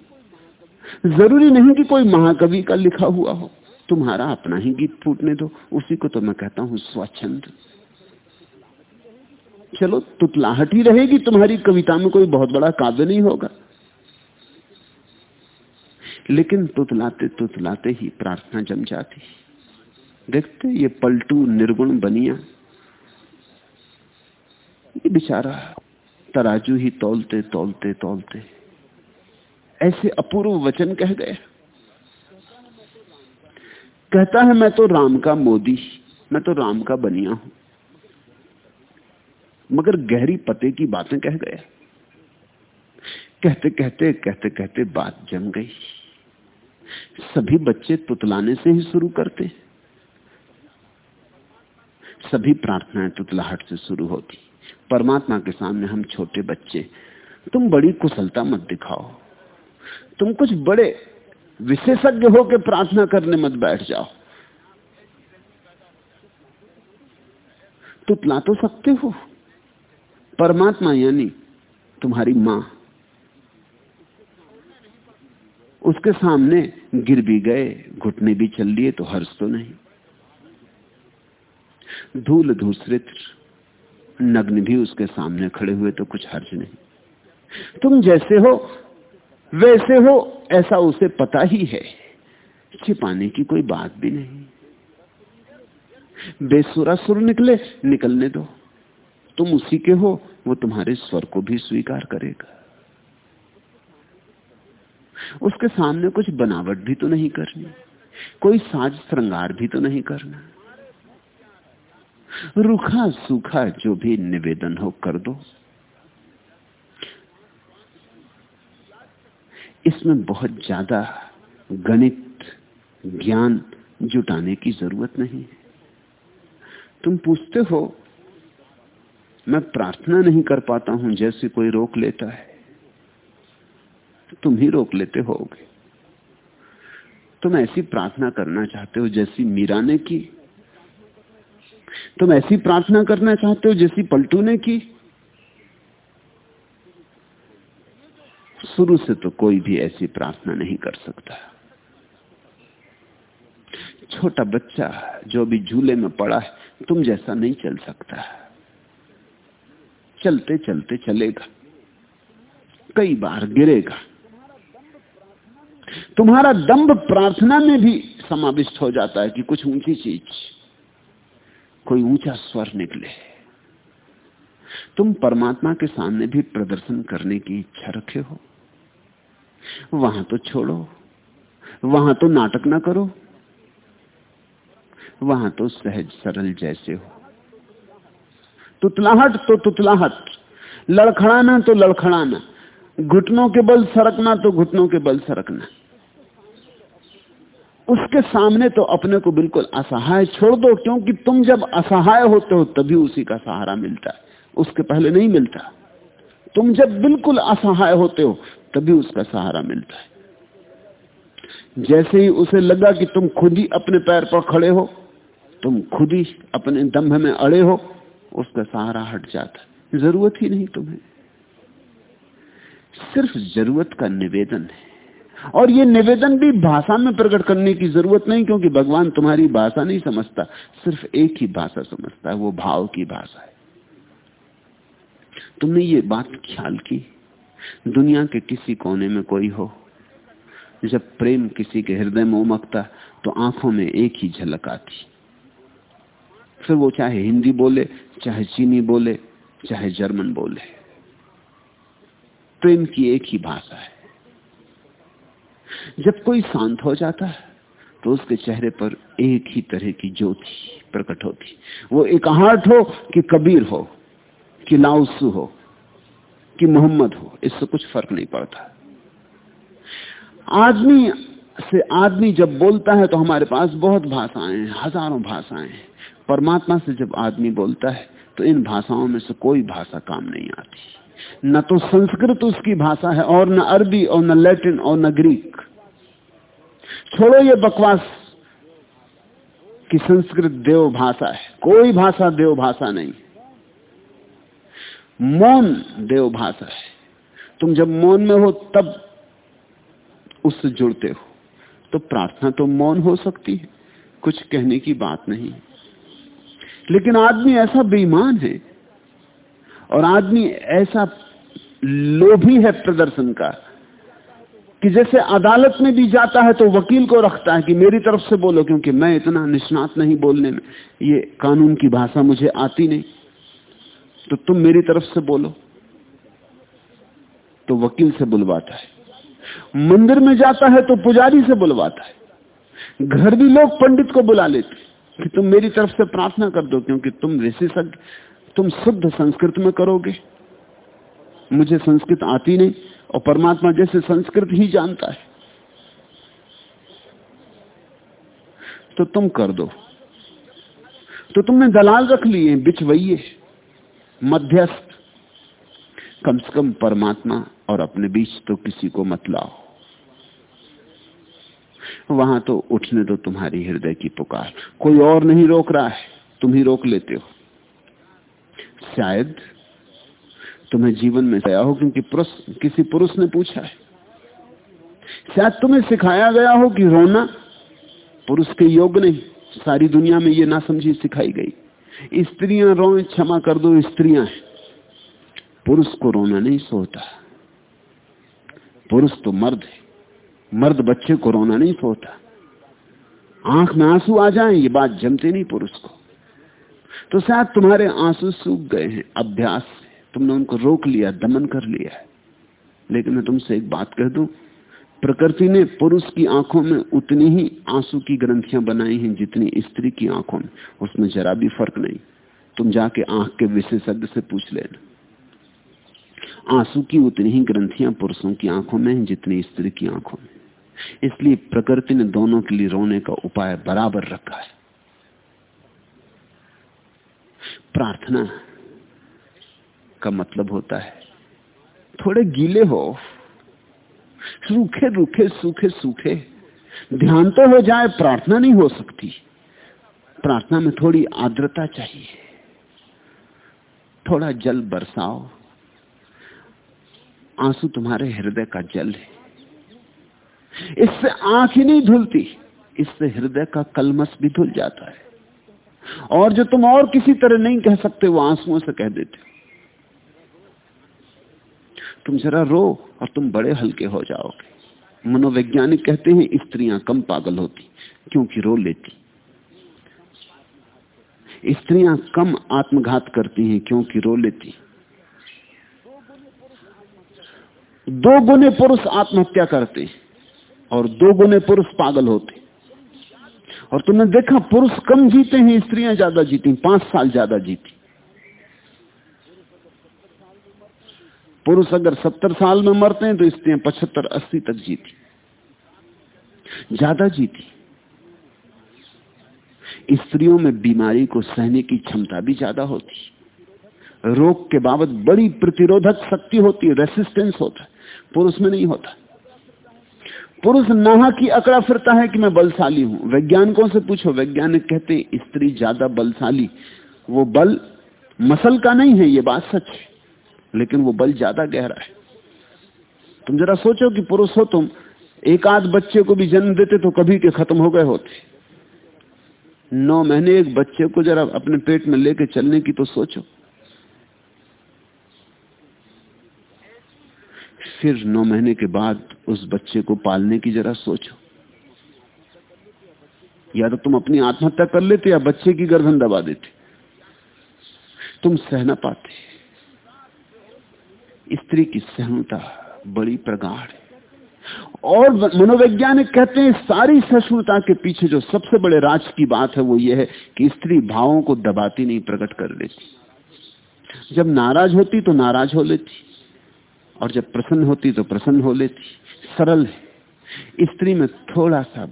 ज़रूरी नहीं कि कोई महाकवि का लिखा हुआ हो। तुम्हारा अपना ही गीत फूटने दो। उसी को तो मैं कहता हूँ स्वच्छंद। चलो, तुतलाहट ही रहेगी। तुम्हारी कविता में कोई बहुत बड़ा काव्य नहीं होगा। लेकिन तुतलाते तुतलाते ही प्रार्थना जम जाती। देखते ये पलटू निर्गुण बनिया। ये बेचारा तराजू ही तोलते तोलते तोलते। ऐसे अपूर्व वचन कह गए। कहता है, मैं तो राम का मोदी, मैं तो राम का बनिया हूँ। मगर गहरी पते की बातें कह गया कहते कहते कहते कहते बात जम गई। सभी बच्चे तुतलाने से ही शुरू करते। सभी प्रार्थनाएँ तुतलाहट से शुरू होती। परमात्मा के सामने हम छोटे बच्चे, तुम बड़ी कुशलता मत दिखाओ। तुम कुछ बड़े विशेषज्ञ हो के प्रार्थना करने मत बैठ जाओ। तुतला तो सकते हो। परमात्मा यानी तुम्हारी माँ। उसके सामने गिर भी गए, घुटने भी चल लिए तो हर्ष तो नहीं। धूल धूसरित नग्न भी उसके सामने खड़े हुए तो कुछ हर्ज नहीं। तुम जैसे हो वैसे हो, ऐसा उसे पता ही है छिपाने की कोई बात भी नहीं। बेसुरा सुर निकले, निकलने दो। तुम उसी के हो, वो तुम्हारे स्वर को भी स्वीकार करेगा। उसके सामने कुछ बनावट भी तो नहीं करनी, कोई साज श्रृंगार भी तो नहीं करना। रूखा सूखा जो भी निवेदन हो, कर दो। इसमें बहुत ज़्यादा गणित, ज्ञान जुटाने की ज़रूरत नहीं है। तुम पूछते हो, मैं प्रार्थना नहीं कर पाता हूँ जैसे कोई रोक लेता है। तुम ही रोक लेते होगे। तुम ऐसी प्रार्थना करना चाहते हो जैसी मीरा ने की। तुम ऐसी प्रार्थना करना चाहते हो जैसी पलटू ने की। शुरू से तो कोई भी ऐसी प्रार्थना नहीं कर सकता। छोटा बच्चा जो भी झूले में पड़ा है, तुम जैसा नहीं चल सकता। चलते चलते चलेगा। कई बार गिरेगा। तुम्हारा दम्भ प्रार्थना में भी समाविष्ट हो जाता है कि कुछ ऊँची चीज़, कोई ऊँचा स्वर निकले। तुम परमात्मा के सामने भी प्रदर्शन करने की इच्छा रखे हो। वहाँ तो छोड़ो, वहाँ तो नाटक ना करो, वहाँ तो सहज सरल जैसे हो। तुतलाहट तो तुतलाहट, लड़खड़ाना तो लड़खड़ाना, घुटनों के बल सरकना तो घुटनों के बल सरकना। उसके सामने तो अपने को बिल्कुल असहाय छोड़ दो, क्योंकि तुम जब असहाय होते हो, तभी उसी का सहारा मिलता है, उसके पहले नहीं मिलता। तुम जब बिल्कुल असहाय होते हो तभी उसका सहारा मिलता है। जैसे ही उसे लगा कि तुम खुद ही अपने पैर पर खड़े हो, तुम खुद ही अपने दम्भ में अड़े हो, उसका सहारा हट जाता ज़रूरत ही नहीं तुम्हें। सिर्फ़ ज़रूरत का निवेदन है। और ये निवेदन भी भाषा में प्रकट करने की ज़रूरत नहीं, क्योंकि भगवान तुम्हारी भाषा नहीं समझता। सिर्फ़ एक ही भाषा समझता है, वो भाव की भाषा है। तुमने ये बात ख्याल की? दुनिया के किसी कोने में कोई हो। जब प्रेम किसी के हृदय में उमकता तो आँखों में एक ही झलक आती। फिर वो चाहे हिंदी बोले, चाहे चीनी बोले, चाहे जर्मन बोले। प्रेम की एक ही भाषा है। जब कोई शांत हो जाता है तो उसके चेहरे पर एक ही तरह की ज्योति प्रकट होती। वो एक हो कि कबीर हो, कि लाउसू हो। कि मोहम्मद हो, इससे कुछ फ़र्क नहीं पड़ता। आदमी से आदमी जब बोलता है तो हमारे पास बहुत भाषाएँ हैं, हज़ारों भाषाएँ हैं। परमात्मा से जब आदमी बोलता है तो इन भाषाओं में से कोई भाषा काम नहीं आती। न तो संस्कृत उसकी भाषा है और न अरबी और न लैटिन और न ग्रीक। छोड़ो ये बकवास कि संस्कृत देव भाषा है, कोई भाषा देव भाषा नहीं। मौन देव भाषा है तुम जब मौन में हो, तब उससे जुड़ते हो। तो प्रार्थना तो मौन हो सकती है, कुछ कहने की बात नहीं लेकिन आदमी ऐसा बेईमान है, और आदमी ऐसा लोभी है प्रदर्शन का, कि जैसे अदालत में भी जाता है तो वकील को रखता है कि मेरी तरफ़ से बोलो, क्योंकि मैं इतना निष्णात नहीं बोलने में। ये कानून की भाषा मुझे आती नहीं। तो तुम मेरी तरफ़ से बोलो। तो वकील से बुलवाता है। मंदिर में जाता है तो पुजारी से बुलवाता है। घर भी लोग पंडित को बुला लेते कि तुम मेरी तरफ़ से प्रार्थना कर दो, क्योंकि तुम विशेषज्ञ तुम शुद्ध संस्कृत में करोगे। मुझे संस्कृत आती नहीं, और परमात्मा जैसे संस्कृत ही जानता है। तो तुम कर दो। तो तुमने दलाल रख लिए बिचवइये मध्यस्थ। कम से कम परमात्मा और अपने बीच तो किसी को मत लाओ। वहाँ तो उठने दो तुम्हारी हृदय की पुकार। कोई और नहीं रोक रहा है, तुम ही रोक लेते हो। शायद तुम्हें जीवन में गया हो क्योंकि पुरुष, किसी पुरुष ने पूछा है। शायद तुम्हें सिखाया गया हो कि रोना पुरुष के योग नहीं, सारी दुनिया में यह ना समझी सिखाई गई। स्त्रियाँ रोए, क्षमा कर दो, स्त्रियाँ पुरुष को रोना नहीं सोता। पुरुष तो मर्द है। मर्द बच्चे को रोना नहीं सोता। आँख में आँसू आ जाए, ये बात जमती नहीं पुरुष को। तो शायद तुम्हारे आँसू सूख गए हैं, अभ्यास से। तुमने उनको रोक लिया, दमन कर लिया है। लेकिन मैं तुमसे एक बात कह दूँ प्रकृति ने पुरुष की आँखों में उतनी ही आँसू की ग्रंथियाँ बनाई हैं जितनी स्त्री की आँखों में। उसमें जरा भी फ़र्क नहीं। तुम जाके आँख के विशेषज्ञ से पूछ लेना। आँसू की उतनी ही ग्रंथियाँ पुरुषों की आँखों में हैं जितनी स्त्री की आँखों में। इसलिए प्रकृति ने दोनों के लिए रोने का उपाय बराबर रखा है। प्रार्थना का मतलब होता है, थोड़े गीले हो। सूखे रूखे, सूखे सूखे। ध्यान तो हो जाए, प्रार्थना नहीं हो सकती। प्रार्थना में थोड़ी आर्द्रता चाहिए। थोड़ा जल बरसाओ। आँसू तुम्हारे हृदय का जल है। इससे आँख ही नहीं धुलती, इससे हृदय का कलमस भी धुल जाता है। और जो तुम और किसी तरह नहीं कह सकते, वो आंसुओं से कह देते तुम जरा रो और तुम बड़े हल्के हो जाओगे मनोवैज्ञानिक कहते हैं, स्त्रियाँ कम पागल होती, क्योंकि रो लेती। स्त्रियाँ कम आत्मघात करती हैं, क्योंकि रो लेती। दो गुने पुरुष आत्महत्या करते हैं और दो गुने पुरुष पागल होते। और तुमने देखा, पुरुष कम जीते हैं, स्त्रियाँ ज़्यादा जीती, पाँच साल ज़्यादा जीती। पुरुष अगर सत्तर साल में मरते हैं तो स्त्रियाँ पचहत्तर, अस्सी तक जीती। ज़्यादा जीती। स्त्रियों में बीमारी को सहने की क्षमता भी ज़्यादा होती। रोग के बाबत बड़ी प्रतिरोधक शक्ति होती है रेसिस्टेंस होता है। पुरुष में नहीं होता। पुरुष नाहा की अकड़ा फिरता है कि मैं बलशाली हूँ। वैज्ञानिकों से पूछो, वैज्ञानिक कहते स्त्री ज़्यादा बलशाली। वो बल मसल का नहीं है, ये बात सच है। लेकिन वो बल ज़्यादा गहरा है। तुम जरा सोचो कि पुरुष हो तुम एक आध बच्चे को भी जन्म देते तो कभी के खत्म हो गए होते। नौ महीने एक बच्चे को जरा अपने पेट में लेके चलने की तो सोचो। फिर नौ महीने के बाद उस बच्चे को पालने की जरा सोचो। या तो तुम अपनी आत्महत्या कर लेते या बच्चे की गर्दन दबा देते। तुम सह न पाते। स्त्री की सहनता बड़ी प्रगाढ़ और मनोवैज्ञानिक कहते हैं, सारी सहिष्णुता के पीछे जो सबसे बड़े राज की बात है वो ये है कि स्त्री भावों को दबाती नहीं, प्रकट कर लेती जब नाराज़ होती तो नाराज़ हो लेती, और जब प्रसन्न होती तो प्रसन्न हो लेती। सरल है। स्त्री में थोड़ा सा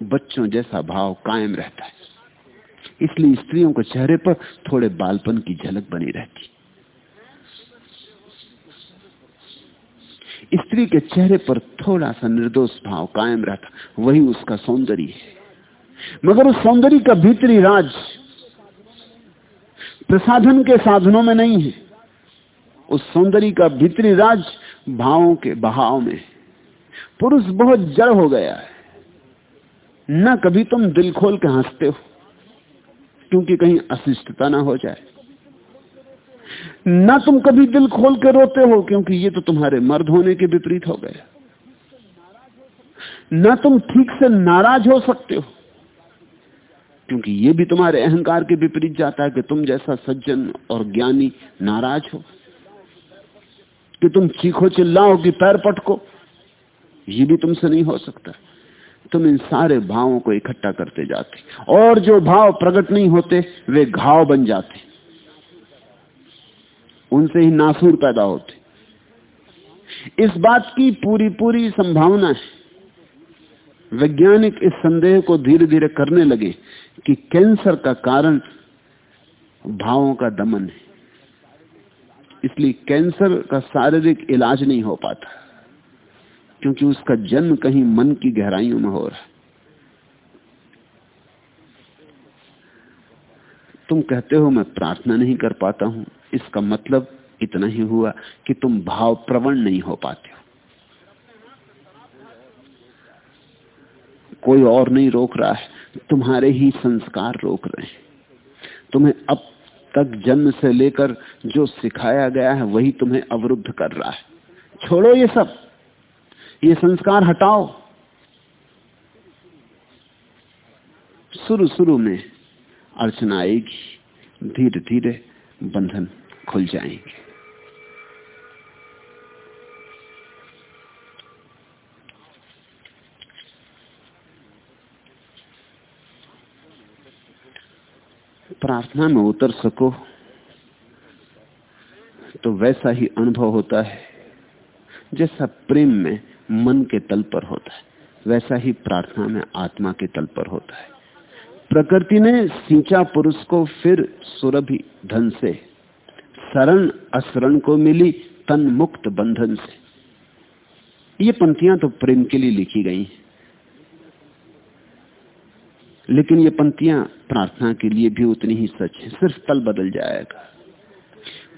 बच्चों जैसा भाव कायम रहता है। इसलिए स्त्रियों के चेहरे पर थोड़े बालपन की झलक बनी रहती। स्त्री के चेहरे पर थोड़ा सा निर्दोष भाव कायम रहता। वही उसका सौंदर्य है। मगर उस सौंदर्य का भीतरी राज प्रसाधन के साधनों में नहीं है। उस सौंदर्य का भीतरी राज भावों के बहाव में पुरुष बहुत जड़ हो गया है। न कभी तुम दिल खोल के हँसते हो, क्योंकि कहीं अशिष्टता ना हो जाए। ना तुम कभी दिल खोल के रोते हो, क्योंकि ये तो तुम्हारे मर्द होने के विपरीत हो गया ना तुम ठीक से नाराज़ हो सकते हो, क्योंकि ये भी तुम्हारे अहंकार के विपरीत जाता है कि तुम जैसा सज्जन और ज्ञानी नाराज़ हो, कि तुम चीखो चिल्लाओ कि पैर पटको, ये भी तुमसे नहीं हो सकता। तुम इन सारे भावों को इकट्ठा करते जाते, और जो भाव प्रकट नहीं होते, वे घाव बन जाते। उनसे ही नासूर पैदा होते। इस बात की पूरी पूरी संभावना है। वैज्ञानिक इस संदेह को धीरे धीरे करने लगे कि कैंसर का कारण भावों का दमन है। इसलिए कैंसर का शारीरिक इलाज नहीं हो पाता, क्योंकि उसका जन्म कहीं मन की गहराइयों में हो रहा है। तुम कहते हो मैं प्रार्थना नहीं कर पाता हूँ। इसका मतलब इतना ही हुआ कि तुम भाव प्रवण नहीं हो पाते हो। कोई और नहीं रोक रहा है, तुम्हारे ही संस्कार रोक रहे हैं। तुम्हें अब तक जन्म से लेकर जो सिखाया गया है, वही तुम्हें अवरुद्ध कर रहा है। छोड़ो ये सब। ये संस्कार हटाओ। शुरू शुरू में अर्चना आएगी धीरे धीरे बंधन खुल जाएँगे। प्रार्थना में उतर सको तो वैसा ही अनुभव होता है, जैसा प्रेम में मन के तल पर होता है, वैसा ही प्रार्थना में आत्मा के तल पर होता है। प्रकृति ने सींचा पुरुष को फिर सुरभि धन से शरण असरण को मिली तन मुक्त बंधन से। ये पंक्तियाँ तो प्रेम के लिए लिखी गई लेकिन ये पंक्तियाँ प्रार्थना के लिए भी उतनी ही सच है, सिर्फ़ तल बदल जाएगा।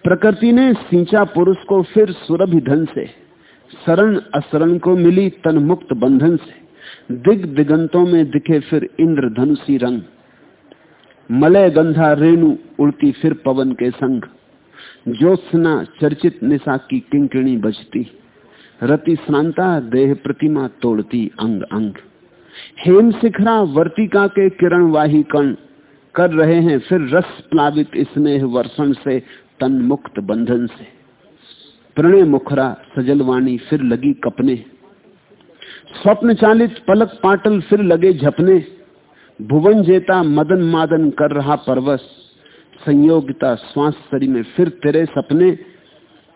प्रकृति ने सिंचा पुरुष को फिर सुरभि धन से, शरण असरण को मिली तन मुक्त बंधन से। दिग दिगंतों में दिखे फिर इंद्र धनुषी रंग। मलय गंधा रेणु उड़ती फिर पवन के संग। ज्योत्सना चर्चित निशा की किंकिणी बजती। रति स्नांता देह प्रतिमा तोड़ती अंग अंग। हेम शिखरा वर्तिका के किरण वाही कण कर रहे हैं, फिर रस प्लावित स्नेह वर्षण से तन मुक्त बंधन से। प्रणय मुखरा सजलवाणी, फिर लगी कपने। स्वप्न चालित पलक पाटल, फिर लगे झपने। भुवन जेता मदन मादन कर रहा परवश। संयोगिता, श्वास शरीर में फिर तेरे सपने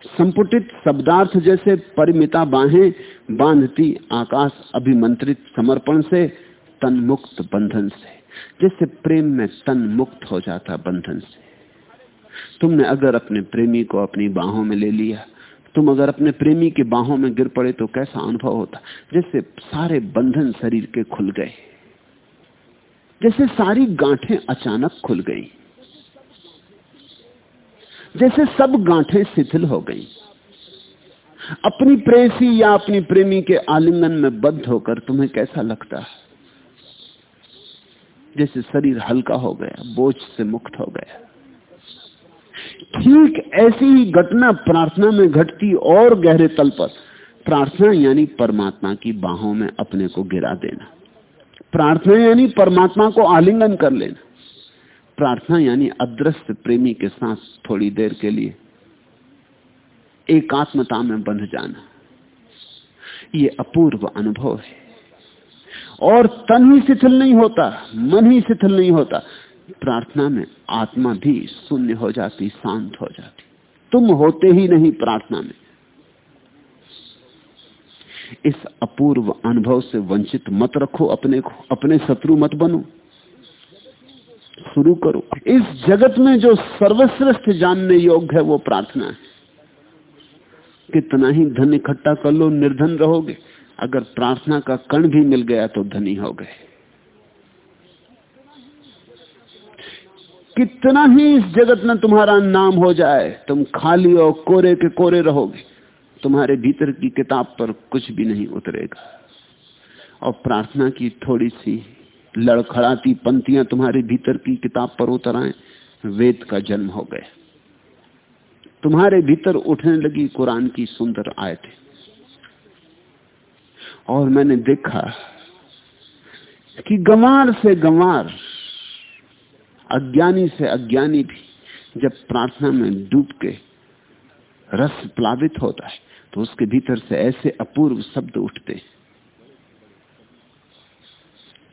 संपुटित शब्दार्थ जैसे परिमिता बाहें बांधती आकाश अभिमंत्रित समर्पण से तन मुक्त बंधन से। जैसे प्रेम में तन मुक्त हो जाता बंधन से। तुमने अगर अपने प्रेमी को अपनी बाहों में ले लिया, तुम अगर अपने प्रेमी के बाहों में गिर पड़े तो कैसा अनुभव होता? जैसे सारे बंधन शरीर के खुल गए। जैसे सारी गांठें अचानक खुल गई। जैसे सब गांठें शिथिल हो गई। अपनी प्रेसी या अपनी प्रेमी के आलिंगन में बद्ध होकर तुम्हें कैसा लगता है? जैसे शरीर हल्का हो गया, बोझ से मुक्त हो गया। ठीक ऐसी ही घटना प्रार्थना में घटती और गहरे तल पर। प्रार्थना यानी परमात्मा की बाहों में अपने को गिरा देना। प्रार्थना यानी परमात्मा को आलिंगन कर लेना। प्रार्थना यानी अदृश्य प्रेमी के साथ थोड़ी देर के लिए एकात्मता में बंध जाना। ये अपूर्व अनुभव है। और तन ही शिथिल नहीं होता, मन ही शिथिल नहीं होता। प्रार्थना में आत्मा भी शून्य हो जाती, शांत हो जाती। तुम होते ही नहीं प्रार्थना में। इस अपूर्व अनुभव से वंचित मत रखो, अपने को, अपने शत्रु मत बनो। शुरू करो। इस जगत में जो सर्वश्रेष्ठ जानने योग्य है, वो प्रार्थना है। कितना ही धन इकट्ठा कर लो, निर्धन रहोगे। अगर प्रार्थना का कण भी मिल गया तो धनी हो गए। कितना ही इस जगत में तुम्हारा नाम हो जाए, तुम खाली और कोरे के कोरे रहोगे, तुम्हारे भीतर की किताब पर कुछ भी नहीं उतरेगा। और प्रार्थना की थोड़ी सी लड़खड़ाती पंक्तियाँ तुम्हारे भीतर की किताब पर उतर आए, वेद का जन्म हो गया। तुम्हारे भीतर उठने लगी कुरान की सुंदर आयतें। और मैंने देखा कि गंवार से गंवार, अज्ञानी से अज्ञानी भी जब प्रार्थना में डूब के रस प्लावित होता है तो उसके भीतर से ऐसे अपूर्व शब्द उठते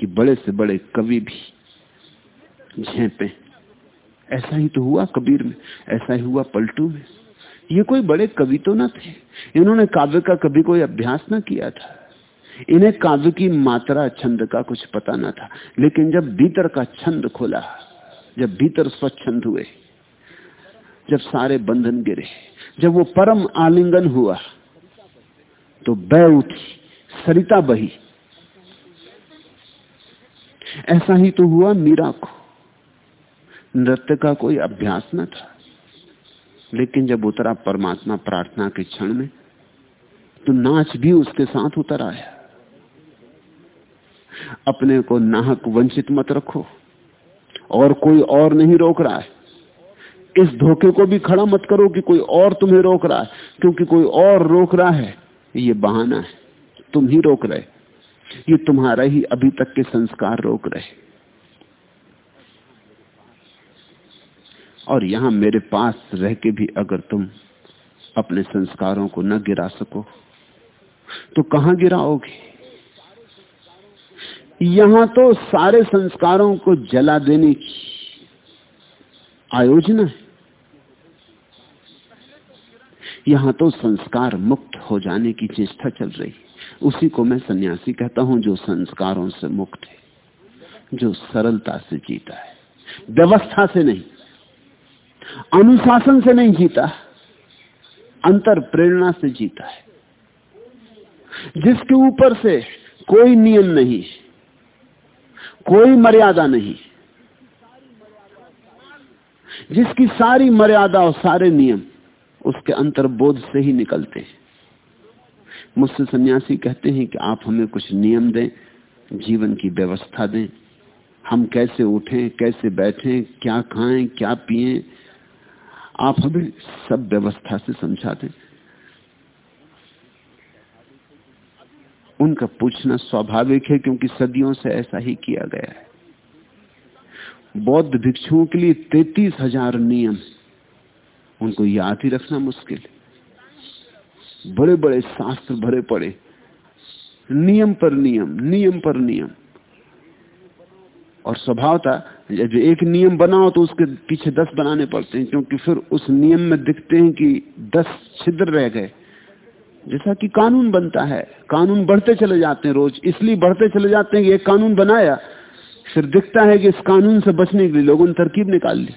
कि बड़े से बड़े कवि भी झेपे। ऐसा ही तो हुआ कबीर में, ऐसा ही हुआ पलटू में। ये कोई बड़े कवि तो ना थे। इन्होंने काव्य का कभी कोई अभ्यास ना किया था। इन्हें काव्य की मात्रा, छंद का कुछ पता ना था। लेकिन जब भीतर का छंद खोला, जब भीतर स्वच्छंद हुए, जब सारे बंधन गिरे, जब वो परम आलिंगन हुआ तो बह उठी सरिता बही ऐसा ही तो हुआ मीरा को। नृत्य का कोई अभ्यास न था। लेकिन जब उतरा परमात्मा प्रार्थना के क्षण में तो नाच भी उसके साथ उतर आया। अपने को नाहक वंचित मत रखो, और कोई और नहीं रोक रहा है। इस धोखे को भी खड़ा मत करो कि कोई और तुम्हें रोक रहा है, क्योंकि कोई और रोक रहा है, ये बहाना है। तुम ही रोक रहे। ये तुम्हारा ही अभी तक के संस्कार रोक रहे। और यहाँ मेरे पास रह के भी अगर तुम अपने संस्कारों को न गिरा सको तो कहाँ गिराओगे? यहाँ तो सारे संस्कारों को जला देने की आयोजना है। यहाँ तो संस्कार मुक्त हो जाने की चेष्टा चल रही उसी को मैं सन्यासी कहता हूँ जो संस्कारों से मुक्त है, जो सरलता से जीता है, व्यवस्था से नहीं, अनुशासन से नहीं जीता, अंतर प्रेरणा से जीता है। जिसके ऊपर से कोई नियम नहीं, कोई मर्यादा नहीं, जिसकी सारी मर्यादा और सारे नियम उसके अंतर्बोध से ही निकलते हैं। मुझसे सन्यासी कहते हैं कि आप हमें कुछ नियम दें, जीवन की व्यवस्था दें। हम कैसे उठें, कैसे बैठें, क्या खाएँ, क्या पिए, आप हमें सब व्यवस्था से समझा दें उनका पूछना स्वाभाविक है क्योंकि सदियों से ऐसा ही किया गया है। बौद्ध भिक्षुओं के लिए तैतीस हज़ार नियम। उनको याद ही रखना मुश्किल। बड़े बड़े शास्त्र भरे पड़े। नियम पर नियम नियम पर नियम। और स्वभाव था, जब एक नियम बनाओ तो उसके पीछे दस बनाने पड़ते हैं, क्योंकि फिर उस नियम में दिखते हैं कि दस छिद्र रह गए। जैसा कि कानून बनता है, कानून बढ़ते चले जाते हैं रोज, इसलिए बढ़ते चले जाते हैं कि एक कानून बनाया, फिर दिखता है कि इस कानून से बचने के लिए लोगों ने तरकीब निकाल ली।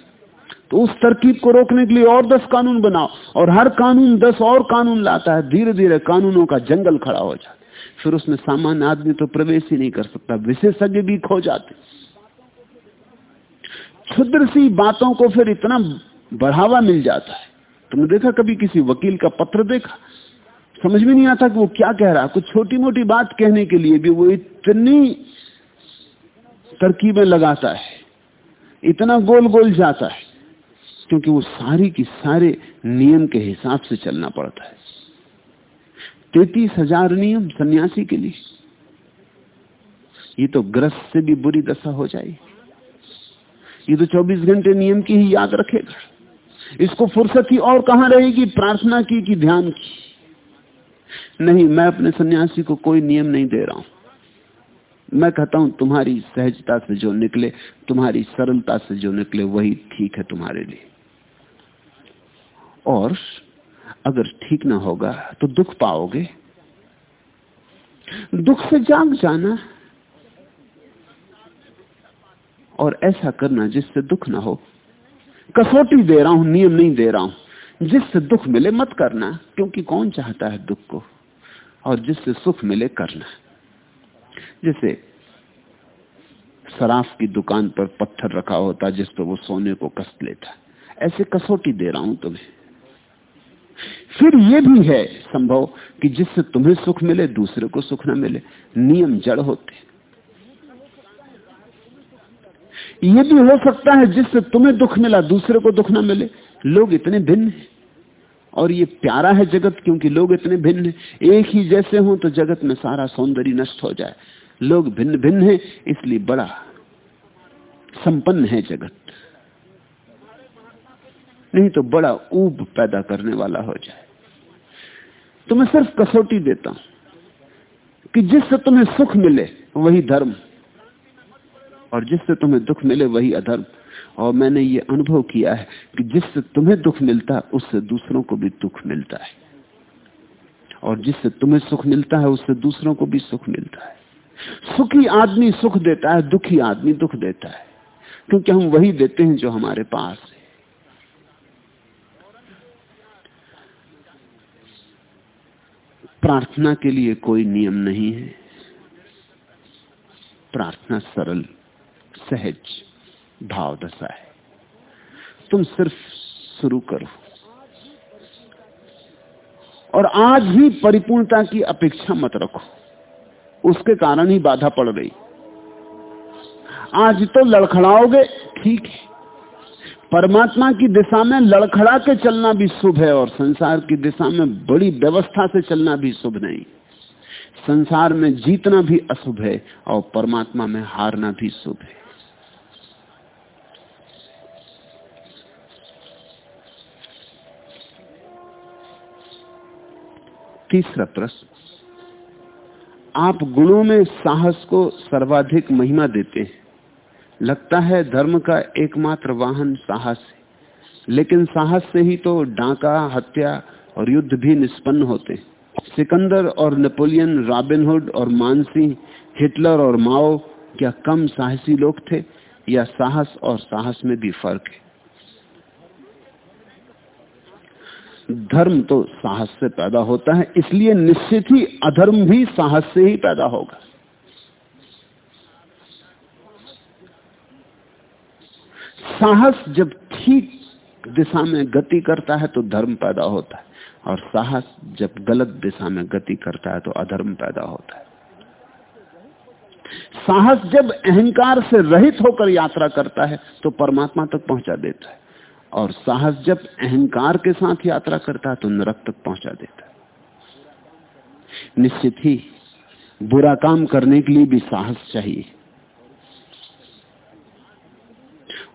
तो उस तरकीब को रोकने के लिए और दस कानून बनाओ। और हर कानून दस और कानून लाता है धीरे धीरे कानूनों का जंगल खड़ा हो जाता फिर उसमें सामान्य आदमी तो प्रवेश ही नहीं कर सकता, विशेषज्ञ भी खो जाते क्षुद्र सी बातों को फिर इतना बढ़ावा मिल जाता है। तुमने देखा कभी किसी वकील का पत्र देखा? समझ में नहीं आता कि वो क्या कह रहा है। कुछ छोटी मोटी बात कहने के लिए भी वो इतनी तरकीबें लगाता है, इतना गोल गोल जाता है। क्योंकि वो सारी की सारे नियम के हिसाब से चलना पड़ता है। तैतीस हज़ार नियम सन्यासी के लिए। ये तो ग्रस्त से भी बुरी दशा हो जाएगी। ये तो 24 घंटे नियम की ही याद रखेगा। इसको फुर्सत ही और कहाँ रहेगी? प्रार्थना की कि ध्यान की। नहीं, मैं अपने सन्यासी को कोई नियम नहीं दे रहा हूँ। मैं कहता हूँ, तुम्हारी सहजता से जो निकले, तुम्हारी सरलता से जो निकले, वही ठीक है तुम्हारे लिए। और अगर ठीक ना होगा तो दुख पाओगे। दुख से जाग जाना और ऐसा करना जिससे दुख ना हो। कसौटी दे रहा हूँ, नियम नहीं दे रहा हूँ। जिससे दुख मिले मत करना, क्योंकि कौन चाहता है दुख को? और जिससे सुख मिले करना। जैसे शराफ की दुकान पर पत्थर रखा होता जिस पर वो सोने को कस लेता ऐसे कसौटी दे रहा हूँ तुम्हें। फिर ये भी है संभव कि जिससे तुम्हें सुख मिले, दूसरे को सुख न मिले। नियम जड़ होते ये भी हो सकता है जिससे तुम्हें दुख मिला, दूसरे को दुख ना मिले। लोग इतने भिन्न हैं। और ये प्यारा है जगत, क्योंकि लोग इतने भिन्न हैं। एक ही जैसे हो तो जगत में सारा सौंदर्य नष्ट हो जाए। लोग भिन्न भिन्न हैं, इसलिए बड़ा संपन्न है जगत। नहीं तो बड़ा ऊब पैदा करने वाला हो जाए। तो मैं सिर्फ़ कसौटी देता हूँ कि जिससे तुम्हें सुख मिले, वही धर्म। और जिससे तुम्हें दुख मिले, वही अधर्म। और मैंने ये अनुभव किया है कि जिससे तुम्हें दुख मिलता है उससे दूसरों को भी दुख मिलता है। और जिससे तुम्हें सुख मिलता है, उससे दूसरों को भी सुख मिलता है। सुखी आदमी सुख देता है, दुखी आदमी दुख देता है। क्योंकि हम वही देते हैं जो हमारे पास है। प्रार्थना के लिए कोई नियम नहीं है। प्रार्थना सरल, सहज भाव दशा है। तुम सिर्फ़ शुरू करो। और आज ही परिपूर्णता की अपेक्षा मत रखो। उसके कारण ही बाधा पड़ रही। आज तो लड़खड़ाओगे, ठीक है। परमात्मा की दिशा में लड़खड़ा के चलना भी शुभ है और संसार की दिशा में बड़ी व्यवस्था से चलना भी शुभ नहीं। संसार में जीतना भी अशुभ है और परमात्मा में हारना भी शुभ है। तीसरा प्रश्न। आप गुणों में साहस को सर्वाधिक महिमा देते हैं। लगता है धर्म का एकमात्र वाहन साहस है। लेकिन साहस से ही तो डांका, हत्या और युद्ध भी निष्पन्न होते सिकंदर और नेपोलियन रॉबिनहुड और मानसी, हिटलर और माओ, क्या कम साहसी लोग थे? या साहस और साहस में भी फ़र्क है? धर्म तो साहस से पैदा होता है, इसलिए निश्चित ही अधर्म भी साहस से ही पैदा होगा। साहस जब ठीक दिशा में गति करता है तो धर्म पैदा होता है। और साहस जब गलत दिशा में गति करता है तो अधर्म पैदा होता है। साहस जब अहंकार से रहित होकर यात्रा करता है तो परमात्मा तक पहुँचा देता है। और साहस जब अहंकार के साथ यात्रा करता है तो नरक तक पहुँचा देता है। निश्चित ही बुरा काम करने के लिए भी साहस चाहिए।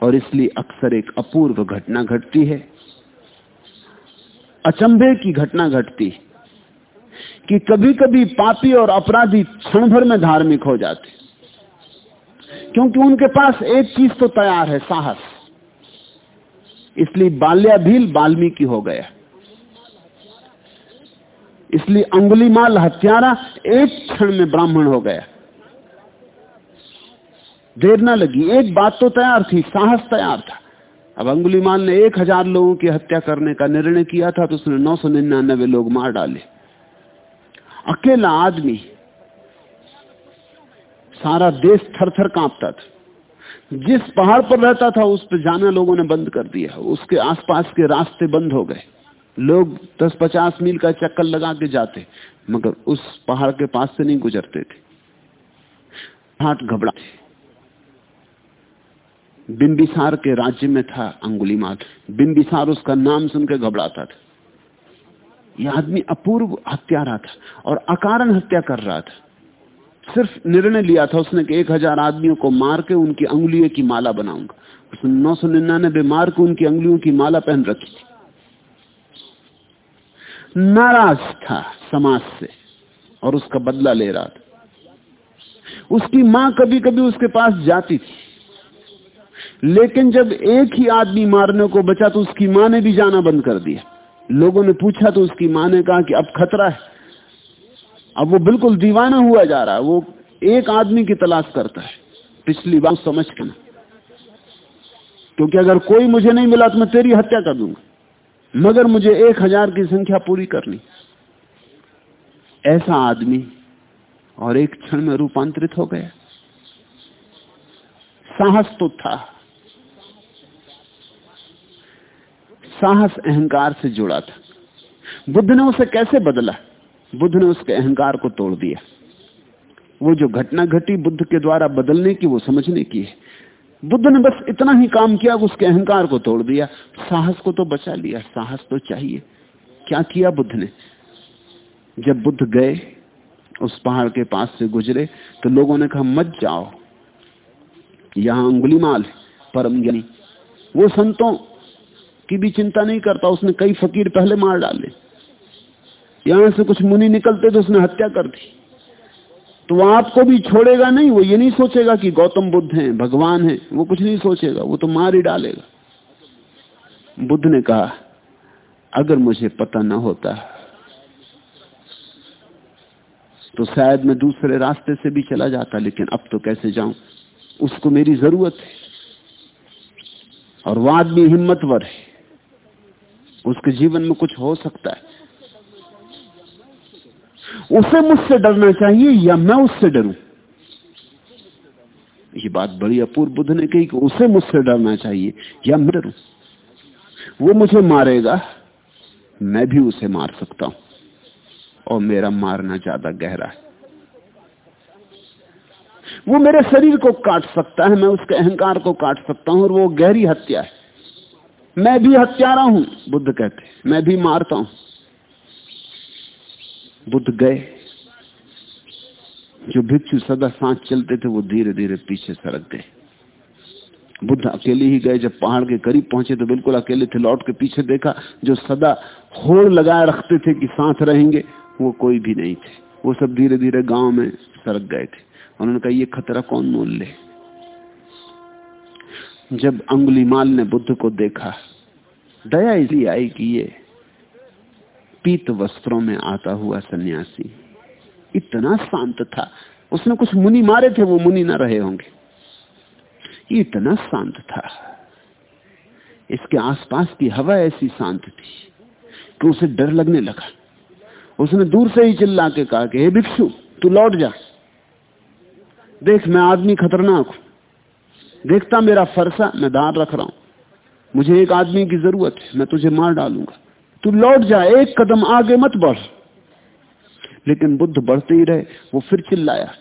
और इसलिए अक्सर एक अपूर्व घटना घटती है। अचंभे की घटना घटती कि कभी कभी पापी और अपराधी क्षण भर में धार्मिक हो जाते क्योंकि उनके पास एक चीज़ तो तैयार है, साहस। इसलिए बाल्याभील बाल्मीकि हो गया। इसलिए अंगुलीमाल हत्यारा एक क्षण में ब्राह्मण हो गया। देर ना लगी। एक बात तो तैयार थी, साहस तैयार था। अब अंगुलीमाल ने एक हज़ार लोगों की हत्या करने का निर्णय किया था तो उसने नौ सौ निन्यानबे लोग मार डाले। अकेला आदमी, सारा देश थर थर कांपता था। जिस पहाड़ पर रहता था, उस पर जाना लोगों ने बंद कर दिया। उसके आसपास के रास्ते बंद हो गए। लोग दस पचास मील का चक्कर लगा के जाते, मगर उस पहाड़ के पास से नहीं गुजरते थे। घबरा बिंबिसार के राज्य में था अंगुलीमाल बिंबिसार उसका नाम सुनकर घबराता था। यह आदमी अपूर्व हत्यारा था और अकारण हत्या कर रहा था। सिर्फ़ निर्णय लिया था उसने कि एक हज़ार आदमियों को मार के उनकी अंगुलियों की माला बनाऊँगा। उसने नौ सौ निन्यानबे मार के उनकी अंगुलियों की माला पहन रखी थी। नाराज़ था समाज से और उसका बदला ले रहा था। उसकी माँ कभी कभी उसके पास जाती थी। लेकिन जब एक ही आदमी मारने को बचा तो उसकी माँ ने भी जाना बंद कर दिया। लोगों ने पूछा तो उसकी माँ ने कहा कि अब खतरा है। अब वो बिल्कुल दीवाना हुआ जा रहा है। वो एक आदमी की तलाश करता है। पिछली बात समझ के ना। क्योंकि अगर कोई मुझे नहीं मिला तो मैं तेरी हत्या कर दूँगा। मगर मुझे एक हज़ार की संख्या पूरी करनी। ऐसा आदमी और एक क्षण में रूपांतरित हो गया। साहस तो था। साहस अहंकार से जुड़ा था। बुद्ध ने उसे कैसे बदला? बुद्ध ने उसके अहंकार को तोड़ दिया। वो जो घटना घटी बुद्ध के द्वारा बदलने की, वो समझने की है। बुद्ध ने बस इतना ही काम किया उसके अहंकार को तोड़ दिया। साहस को तो बचा लिया, साहस तो चाहिए। क्या किया बुद्ध ने? जब बुद्ध गए, उस पहाड़ के पास से गुजरे तो लोगों ने कहा, मत जाओ। यहाँ अंगुली माल परम ज्ञानी। वो संतों की भी चिंता नहीं करता, उसने कई फकीर पहले मार डाले। यहाँ से कुछ मुनि निकलते तो उसने हत्या कर दी। तो आपको भी छोड़ेगा नहीं, वो ये नहीं सोचेगा कि गौतम बुद्ध हैं, भगवान हैं, वो कुछ नहीं सोचेगा, वो तो मार ही डालेगा। बुद्ध ने कहा, अगर मुझे पता ना होता तो शायद मैं दूसरे रास्ते से भी चला जाता, लेकिन अब तो कैसे जाऊँ? उसको मेरी ज़रूरत है। और वो आदमी हिम्मतवर है। उसके जीवन में कुछ हो सकता है। उसे मुझसे डरना चाहिए या मैं उससे डरूं? ये बात बड़ी अपूर्व बुद्ध ने कही कि उसे मुझसे डरना चाहिए या मैं डरूं? वो मुझे मारेगा, मैं भी उसे मार सकता हूँ। और मेरा मारना ज़्यादा गहरा है। वो मेरे शरीर को काट सकता है, मैं उसके अहंकार को काट सकता हूँ और वो गहरी हत्या है। मैं भी हत्यारा हूँ, बुद्ध कहते मैं भी मारता हूँ। बुद्ध गए। जो भिक्षु सदा सांस चलते थे, वो धीरे धीरे पीछे सरक गए। बुद्ध अकेले ही गए। जब पहाड़ के करीब पहुँचे तो बिल्कुल अकेले थे। लौट के पीछे देखा, जो सदा होड़ लगाए रखते थे कि सांस रहेंगे, वो कोई भी नहीं थे। वो सब धीरे धीरे गाँव में सरक गए थे। उन्होंने कहा, ये खतरा कौन मोल ले? जब अंगुलीमाल ने बुद्ध को देखा, दया इसलिए आई कि ये पीत वस्त्रों में आता हुआ सन्यासी इतना शांत था। उसने कुछ मुनि मारे थे, वो मुनि ना रहे होंगे। इतना शांत था। इसके आसपास की हवा ऐसी शांत थी कि उसे डर लगने लगा। उसने दूर से ही चिल्ला के कहा कि, हे भिक्षु, तू लौट जा। देख, मैं आदमी खतरनाक हूँ। देखता मेरा फरसा मैं दार रख रहा हूँ। मुझे एक आदमी की ज़रूरत है, मैं तुझे मार डालूँगा। तू लौट जा, एक कदम आगे मत बढ़। लेकिन बुद्ध बढ़ते ही रहे, वो फिर चिल्लाया।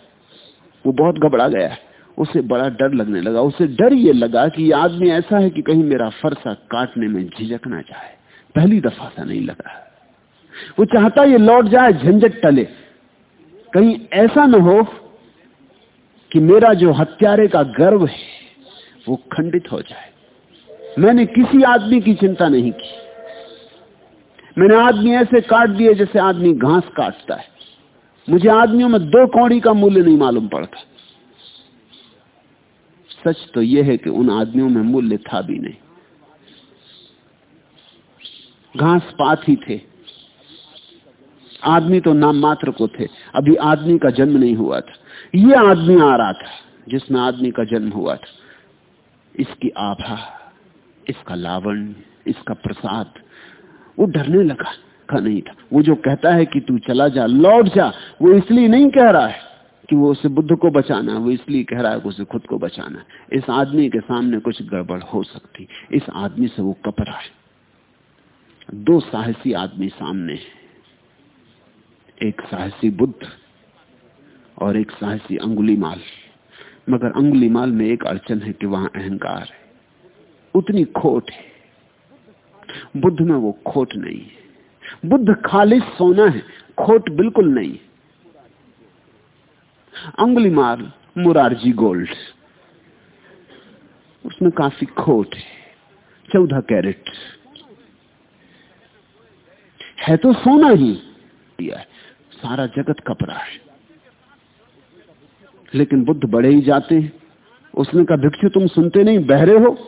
वो बहुत घबरा गया। उसे बड़ा डर लगने लगा। उसे डर ये लगा कि ये आदमी ऐसा है कि कहीं मेरा फरसा काटने में झिझक ना जाए। पहली दफ़ा सा नहीं लगा। वो चाहता ये लौट जाए, झंझट टले। कहीं ऐसा ना हो कि मेरा जो हत्यारे का गर्व है वो खंडित हो जाए। मैंने किसी आदमी की चिंता नहीं की। मैंने आदमी ऐसे काट दिए जैसे आदमी घास काटता है। मुझे आदमियों में दो कौड़ी का मूल्य नहीं मालूम पड़ता। सच तो यह है कि उन आदमियों में मूल्य था भी नहीं। घास पात ही थे। आदमी तो नाम मात्र को थे। अभी आदमी का जन्म नहीं हुआ था। यह आदमी आ रहा था जिसमें आदमी का जन्म हुआ था। इसकी आभा, इसका लावण इसका प्रसाद, वो डरने लगा का नहीं था। वो जो कहता है कि तू चला जा, लौट जा, वो इसलिए नहीं कह रहा है कि वो उसे बुद्ध को बचाना है वो इसलिए कह रहा है कि उसे खुद को बचाना। है इस आदमी के सामने कुछ गड़बड़ हो सकती, इस आदमी से वो कप रहा है। दो साहसी आदमी सामने है। एक साहसी बुद्ध और एक साहसी अंगुली माल। मगर अंगुली माल में एक अड़चन है कि वहाँ अहंकार है। उतनी खोट है। बुद्ध में वो खोट नहीं है। बुद्ध खाली सोना है, खोट बिल्कुल नहीं अंगुली माल मुरारजी गोल्ड उसमें काफ़ी खोट है। चौदह कैरेट। है तो सोना ही। दिया सारा जगत कपड़ा है। लेकिन बुद्ध बड़े ही जाते हैं। उसने कहा, भिक्षु, तुम सुनते नहीं बहरे हो?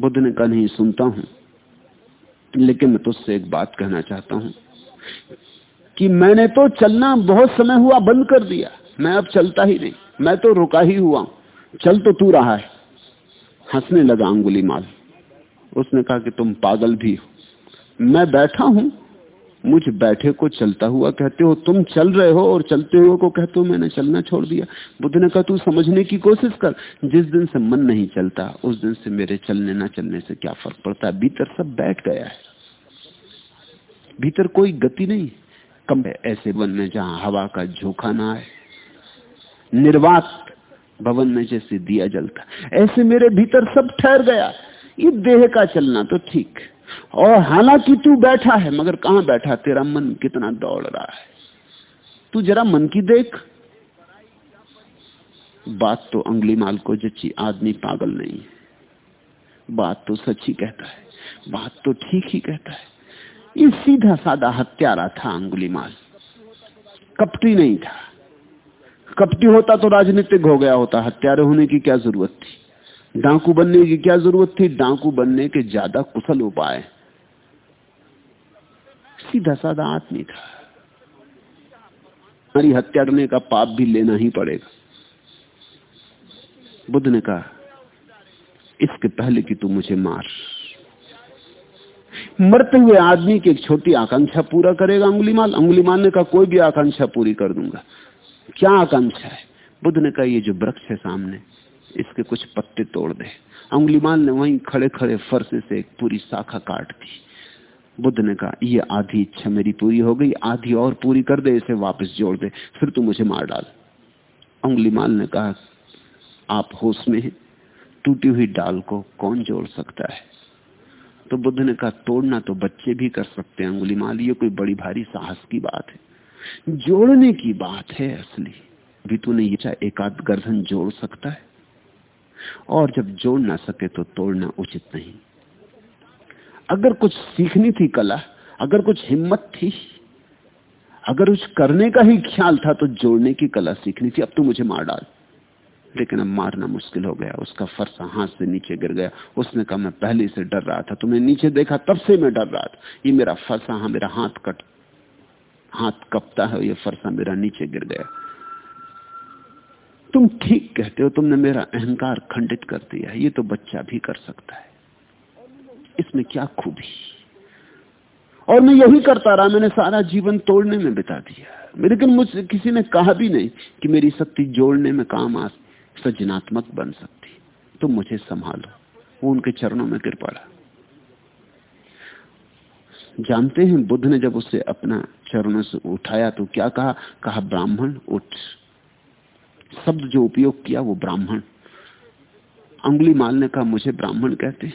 बुद्ध ने कहा, नहीं, सुनता हूँ। लेकिन मैं तुझसे एक बात कहना चाहता हूँ कि मैंने तो चलना, बहुत समय हुआ, बंद कर दिया। मैं अब चलता ही नहीं। मैं तो रुका ही हुआ चल तो तू रहा है। हंसने लगा अंगुली माल। उसने कहा कि तुम पागल भी हो। मैं बैठा हूँ मुझ बैठे को चलता हुआ कहते हो, तुम चल रहे हो और चलते हुए को कहते हो, मैंने चलना छोड़ दिया। बुद्ध ने कहा, तू समझने की कोशिश कर, जिस दिन से मन नहीं चलता, उस दिन से मेरे चलने ना चलने से क्या फ़र्क पड़ता? है भीतर सब बैठ गया है। भीतर कोई गति नहीं। कम है ऐसे वन में जहाँ हवा का झोंका ना आए। निर्वात भवन में जैसे दिया जलता। ऐसे मेरे भीतर सब ठहर गया। ये देह का चलना तो ठीक। और हालाँकि तू बैठा है, मगर कहाँ बैठा? तेरा मन कितना दौड़ रहा है। तू जरा मन की देख। बात तो अंगली माल को जची आदमी पागल नहीं है। बात तो सच ही कहता है। बात तो ठीक ही कहता है। ये सीधा साधा हत्यारा था अंगुली माल। कपटी नहीं था। कपटी होता तो राजनीतिक हो गया होता। हत्यारे होने की क्या ज़रूरत थी? डाकू बनने की क्या ज़रूरत थी? डाकू बनने के ज़्यादा कुशल उपाय। सीधा साधा आदमी था। हमारी हत्या करने का पाप भी लेना ही पड़ेगा। बुद्ध ने कहा, इसके पहले कि तू मुझे मार। मरते हुए आदमी की एक छोटी आकांक्षा पूरा करेगा अंगुलीमाल। अंगुलीमाल ने कहा कोई भी आकांक्षा पूरी कर दूँगा। क्या आकांक्षा है? बुद्ध ने कहा, ये जो वृक्ष है सामने इसके कुछ पत्ते तोड़ दे। अंगुलीमाल ने वहीं खड़े खड़े फर्श से एक पूरी शाखा काट दी। बुद्ध ने कहा यह आधी इच्छा मेरी पूरी हो गई, आधी और पूरी कर दे, इसे वापस जोड़ दे, फिर तू मुझे मार डाल। अंगुलीमाल ने कहा, आप होश में हैं, टूटी हुई डाल को कौन जोड़ सकता है? तो बुद्ध ने कहा, तोड़ना तो बच्चे भी कर सकते हैं अंगुलीमाल ये कोई बड़ी भारी साहस की बात है। जोड़ने की बात है असली। भी तूने ये चाहे एक आध गर्दन जोड़ सकता है और जब जोड़ ना सके तो तोड़ना उचित नहीं। अगर कुछ सीखनी थी कला, अगर कुछ हिम्मत थी, अगर कुछ करने का ही ख्याल था तो जोड़ने की कला सीखनी थी। अब तो मुझे मार डाल। लेकिन अब मारना मुश्किल हो गया। उसका फरसा हाथ से नीचे गिर गया। उसने कहा, मैं पहले से डर रहा था। तुम्हें नीचे देखा, तब से मैं डर रहा था। ये मेरा फरसा हाँ मेरा हाथ कट, हाथ कपता है ये फरसा मेरा नीचे गिर गया। तुम ठीक कहते हो, तुमने मेरा अहंकार खंडित कर दिया ये तो बच्चा भी कर सकता है। इसमें क्या खूबी? और मैं यही करता रहा, मैंने सारा जीवन तोड़ने में बिता दिया। लेकिन मुझसे किसी ने कहा भी नहीं कि मेरी शक्ति जोड़ने में काम आ, सृजनात्मक बन सकती। तुम मुझे संभालो, वो उनके चरणों में गिर पड़ा। जानते हैं, बुद्ध ने जब उसे अपना चरणों से उठाया तो क्या कहा? कहा, ब्राह्मण, उठ। शब्द जो उपयोग किया वो ब्राह्मण। अंगुली माल ने कहा, मुझे ब्राह्मण कहते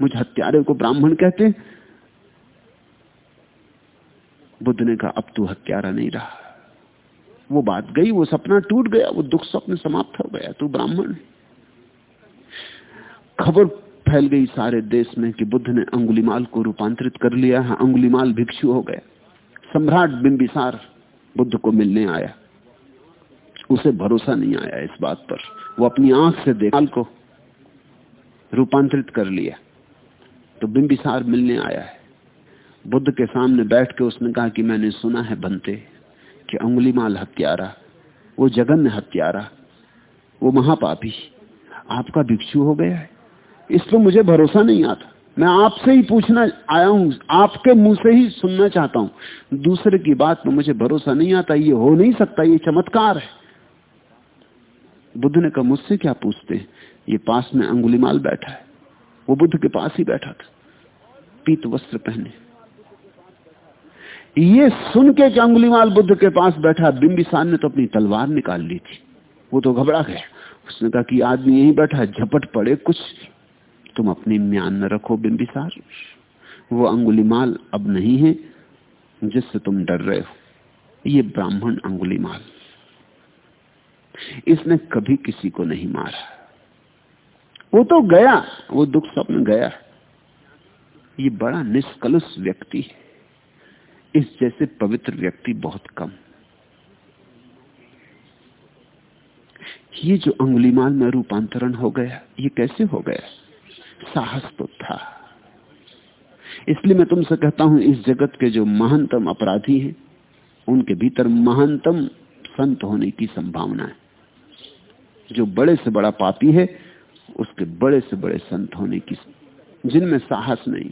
मुझे हत्यारे को ब्राह्मण कहते बुद्ध ने कहा, अब तू हत्यारा नहीं रहा। वो बात गई, वो सपना टूट गया, वो दुख स्वप्न समाप्त हो गया। तू ब्राह्मण खबर फैल गई सारे देश में कि बुद्ध ने अंगुलीमाल को रूपांतरित कर लिया है। अंगुलीमाल भिक्षु हो गया। सम्राट बिंबिसार बुद्ध को मिलने आया। उसे भरोसा नहीं आया इस बात पर। वो अपनी आँख से देखा को रूपांतरित कर लिया। तो बिंबिसार मिलने आया है। बुद्ध के सामने बैठ के उसने कहा कि मैंने सुना है बनते कि अंगुलीमाल हत्यारा, वो जगन हत्यारा, वो महापापी, आपका भिक्षु हो गया है। इस पर मुझे भरोसा नहीं आता। मैं आपसे ही पूछना आया हूँ, आपके मुँह से ही सुनना चाहता हूँ। दूसरे की बात में मुझे भरोसा नहीं आता, ये हो नहीं सकता, ये चमत्कार है। बुद्ध ने कहा, मुझसे क्या पूछते हैं? ये पास में अंगुलीमाल बैठा है। वो बुद्ध के पास ही बैठा था। पीत वस्त्र पहने। ये सुन के कि अंगुलीमाल बुद्ध के पास बैठा बिंबिसार ने तो अपनी तलवार निकाल ली थी। वो तो घबरा गया। उसने कहा कि आदमी यही बैठा झपट पड़े कुछ तुम अपनी म्यान न रखो बिंबिसार वो अंगुलीमाल अब नहीं है, जिससे तुम डर रहे हो। ये ब्राह्मण अंगुलीमाल इसने कभी किसी को नहीं मारा। वो तो गया, वो दुख स्वप्न गया। ये बड़ा निष्कलुष व्यक्ति है। इस जैसे पवित्र व्यक्ति बहुत कम। ये जो अंगुलीमाल में रूपांतरण हो गया, ये कैसे हो गया? साहस तो था। इसलिए मैं तुमसे कहता हूँ, इस जगत के जो महानतम अपराधी हैं, उनके भीतर महानतम संत होने की संभावना है। जो बड़े से बड़ा पापी है, उसके बड़े से बड़े संत होने की जिनमें साहस नहीं,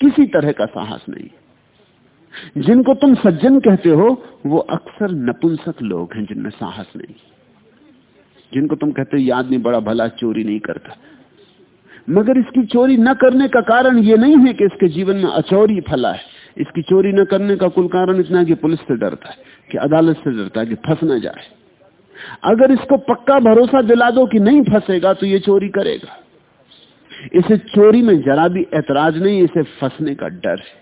किसी तरह का साहस नहीं। जिनको तुम सज्जन कहते हो, वो अक्सर नपुंसक लोग हैं जिनमें साहस नहीं। जिनको तुम कहते हो ये आदमी बड़ा भला चोरी नहीं करता। मगर इसकी चोरी न करने का कारण ये नहीं है कि इसके जीवन में अचौरी फला है। इसकी चोरी न करने का कुल कारण इतना कि पुलिस से डरता है, कि अदालत से डरता है कि फंस न जाए। अगर इसको पक्का भरोसा दिला दो कि नहीं फंसेगा तो ये चोरी करेगा। इसे चोरी में जरा भी ऐतराज नहीं, इसे फंसने का डर है।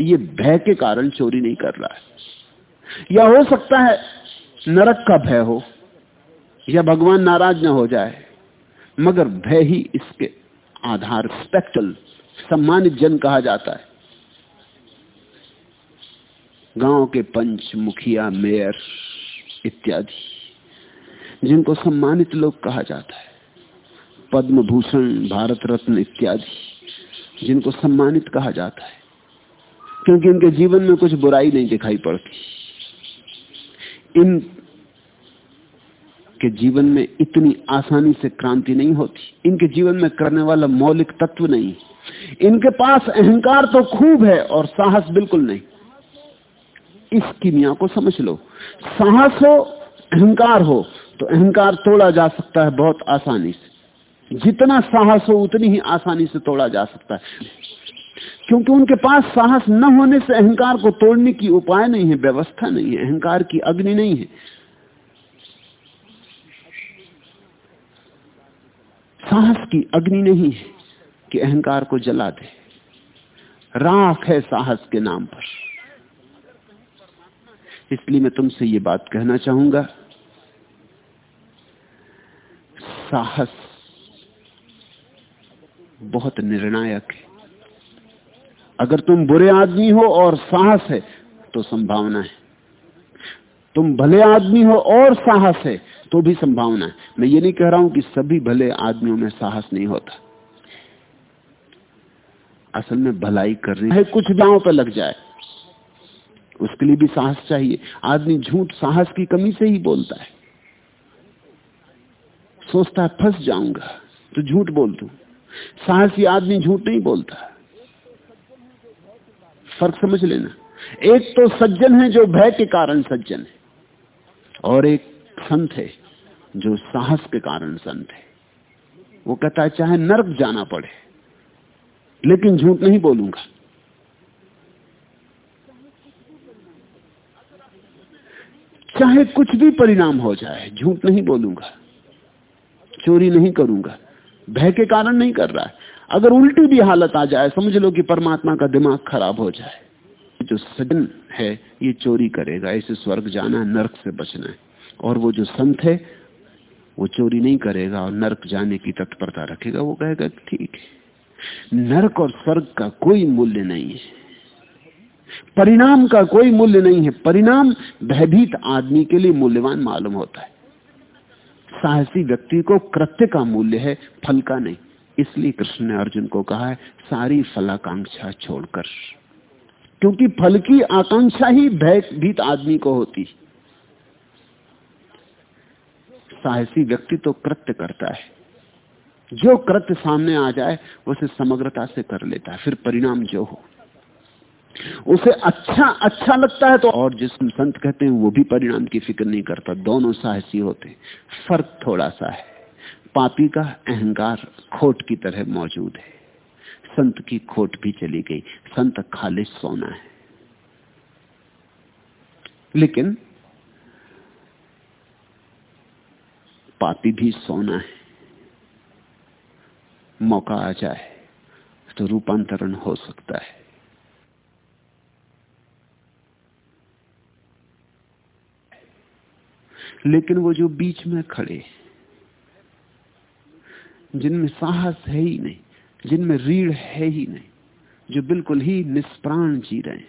ये भय के कारण चोरी नहीं कर रहा है। या हो सकता है नरक का भय हो, या भगवान नाराज़ ना हो जाए, मगर भय ही इसके आधार स्पेक्टल सम्मानित जन कहा जाता है। गाँव के पंच मुखिया मेयर इत्यादि, जिनको सम्मानित लोग कहा जाता है। पद्म भूषण भारत रत्न इत्यादि, जिनको सम्मानित कहा जाता है। क्योंकि इनके जीवन में कुछ बुराई नहीं दिखाई पड़ती। इन के जीवन में इतनी आसानी से क्रांति नहीं होती। इनके जीवन में करने वाला मौलिक तत्व नहीं। इनके पास अहंकार तो खूब है और साहस बिल्कुल नहीं। इस किमिया को समझ लो। साहस हो, अहंकार हो तो अहंकार तोड़ा जा सकता है बहुत आसानी से। जितना साहस हो, उतनी ही आसानी से तोड़ा जा सकता है। क्योंकि उनके पास साहस न होने से अहंकार को तोड़ने की उपाय नहीं है, व्यवस्था नहीं है, अहंकार की अग्नि नहीं है। साहस की अग्नि नहीं है कि अहंकार को जला दे। राख है साहस के नाम पर। इसलिए मैं तुमसे ये बात कहना चाहूँगा। साहस बहुत निर्णायक है। अगर तुम बुरे आदमी हो और साहस है तो संभावना है। तुम भले आदमी हो और साहस है तो भी संभावना है। मैं ये नहीं कह रहा हूँ कि सभी भले आदमियों में साहस नहीं होता। असल में भलाई करनी है कुछ गाँव पर लग जाए। उसके लिए भी साहस चाहिए। आदमी झूठ साहस की कमी से ही बोलता है। सोचता है, फंस जाऊँगा तो झूठ बोल दू। साहसी आदमी झूठ नहीं बोलता। फ़र्क समझ लेना। एक तो सज्जन है जो भय के कारण सज्जन है, और एक संत है जो साहस के कारण संत है। वो कहता है, चाहे नर्क जाना पड़े, लेकिन झूठ नहीं बोलूँगा। चाहे कुछ भी परिणाम हो जाए, झूठ नहीं बोलूँगा, चोरी नहीं करूँगा, भय के कारण नहीं कर रहा है। अगर उल्टी भी हालत आ जाए, समझ लो कि परमात्मा का दिमाग खराब हो जाए जो सजन है, ये चोरी करेगा, इसे स्वर्ग जाना है नर्क से बचना है। और वो जो संत है, वो चोरी नहीं करेगा और नर्क जाने की तत्परता रखेगा। वो कहेगा, ठीक है, नर्क और स्वर्ग का कोई मूल्य नहीं है। परिणाम का कोई मूल्य नहीं है। परिणाम भयभीत आदमी के लिए मूल्यवान मालूम होता है। साहसी व्यक्ति को कृत्य का मूल्य है, फल का नहीं। इसलिए कृष्ण ने अर्जुन को कहा है, सारी फलाकांक्षा छोड़कर। क्योंकि फल की आकांक्षा ही भयभीत आदमी को होती साहसी व्यक्ति तो कृत्य करता है। जो कृत्य सामने आ जाए, उसे समग्रता से कर लेता है, फिर परिणाम जो हो। उसे अच्छा अच्छा लगता है तो और जिसम संत कहते हैं, वो भी परिणाम की फ़िक्र नहीं करता। दोनों साहसी होते फ़र्क थोड़ा सा है। पापी का अहंकार खोट की तरह मौजूद है। संत की खोट भी चली गई। संत खालिश सोना है। लेकिन पापी भी सोना है। मौका आ जाए तो रूपांतरण हो सकता है। लेकिन वो जो बीच में खड़े जिनमें साहस है ही नहीं, जिनमें रीढ़ है ही नहीं, जो बिल्कुल ही निष्प्राण जी रहे हैं,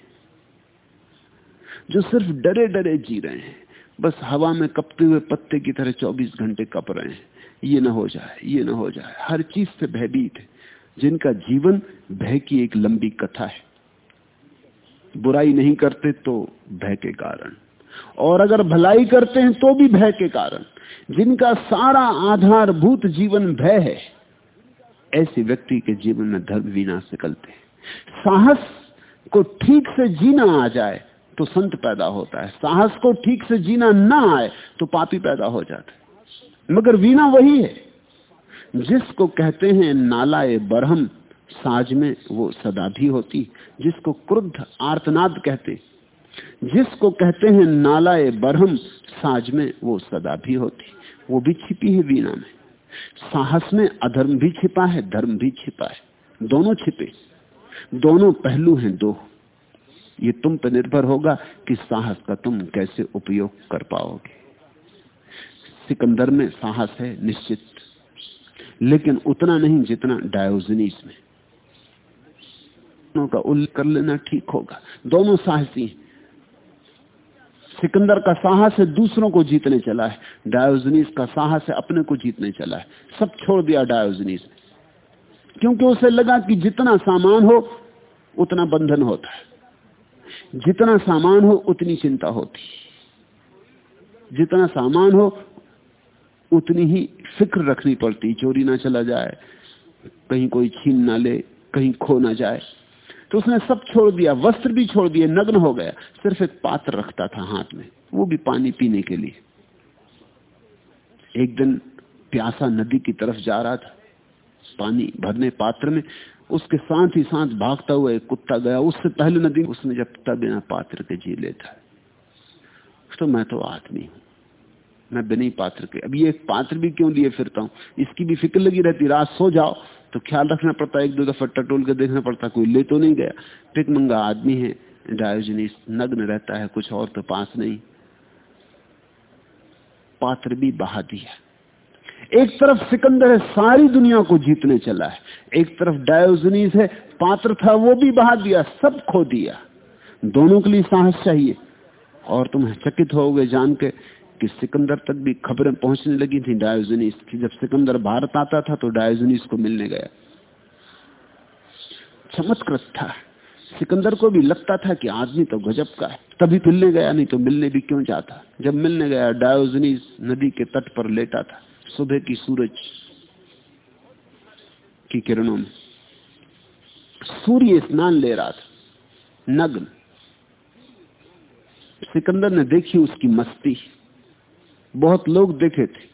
जो सिर्फ़ डरे डरे जी रहे हैं, बस हवा में कपते हुए पत्ते की तरह 24 घंटे कप रहे हैं। ये ना हो जाए, ये ना हो जाए। हर चीज़ से भयभीत है, जिनका जीवन भय की एक लंबी कथा है। बुराई नहीं करते तो भय के कारण। और अगर भलाई करते हैं तो भी भय के कारण। जिनका सारा आधारभूत जीवन भय है, ऐसे व्यक्ति के जीवन में धर्म विनाश निकलते साहस को ठीक से जीना आ जाए तो संत पैदा होता है। साहस को ठीक से जीना ना आए तो पापी पैदा हो जाता है। मगर वीणा वही है। जिसको कहते हैं नालाए बरहम, साज में वो सदा भी होती। जिसको क्रुद्ध आर्तनाद कहते जिसको कहते हैं नालाए बरहम, साज में वो सदा भी होती, वो भी छिपी है वीणा में। साहस में अधर्म भी छिपा है, धर्म भी छिपा है। दोनों छिपे, दोनों पहलू हैं दो। ये तुम पर निर्भर होगा कि साहस का तुम कैसे उपयोग कर पाओगे। सिकंदर में साहस है निश्चित, लेकिन उतना नहीं जितना डायोजनीस में। का उल्लेख कर लेना ठीक होगा। दोनों साहसी सिकंदर का साहस है दूसरों को जीतने चला है। डायोजनीस का साहस है अपने को जीतने चला है। सब छोड़ दिया डायोजनीस। ने क्योंकि उसे लगा कि जितना सामान हो, उतना बंधन होता है। जितना सामान हो, उतनी चिंता होती जितना सामान हो, उतनी ही फ़िक्र रखनी पड़ती चोरी ना चला जाए, कहीं कोई छीन ना ले, कहीं खो ना जाए। तो उसने सब छोड़ दिया, वस्त्र भी छोड़ दिए, नग्न हो गया। सिर्फ़ एक पात्र रखता था हाथ में, वो भी पानी पीने के लिए। एक दिन प्यासा नदी की तरफ़ जा रहा था, पानी भरने पात्र में, उसके साथ ही साथ भागता हुआ एक कुत्ता गया। उससे पहले नदी उसने जब तब बिना पात्र के जी लेता तो मैं तो आदमी हूँ, मैं बिना पात्र के। अब ये एक पात्र भी क्यों लिए फिरता हूँ? इसकी भी फ़िक्र लगी रहती, रात सो जाओ। तो ख्याल रखना पड़ता एक दो दफ़ा टटोल के देखना पड़ता कोई ले तो नहीं गया। टिक मंगा आदमी है डायोजनीस नग्न रहता है, कुछ और तो पास नहीं। पात्र भी बहा दिया एक तरफ़ सिकंदर है, सारी दुनिया को जीतने चला है। एक तरफ़ डायोजनीस है, पात्र था, वो भी बहा दिया सब खो दिया। दोनों के लिए साहस चाहिए। और तुम चकित हो जान के कि सिकंदर तक भी खबरें पहुँचने लगी थी डायोजनीस की। जब सिकंदर भारत आता था तो डायोजनीस को मिलने गया। चमत्कृत था। सिकंदर को भी लगता था कि आदमी तो गजब का है। तभी मिलने गया, नहीं तो मिलने भी क्यों जाता? जब मिलने गया, डायोजनीस नदी के तट पर लेटा था। सुबह की सूरज की किरणों में। सूर्य स्नान ले रहा था। नग्न। सिकंदर ने देखी उसकी मस्ती। बहुत लोग देखे थे।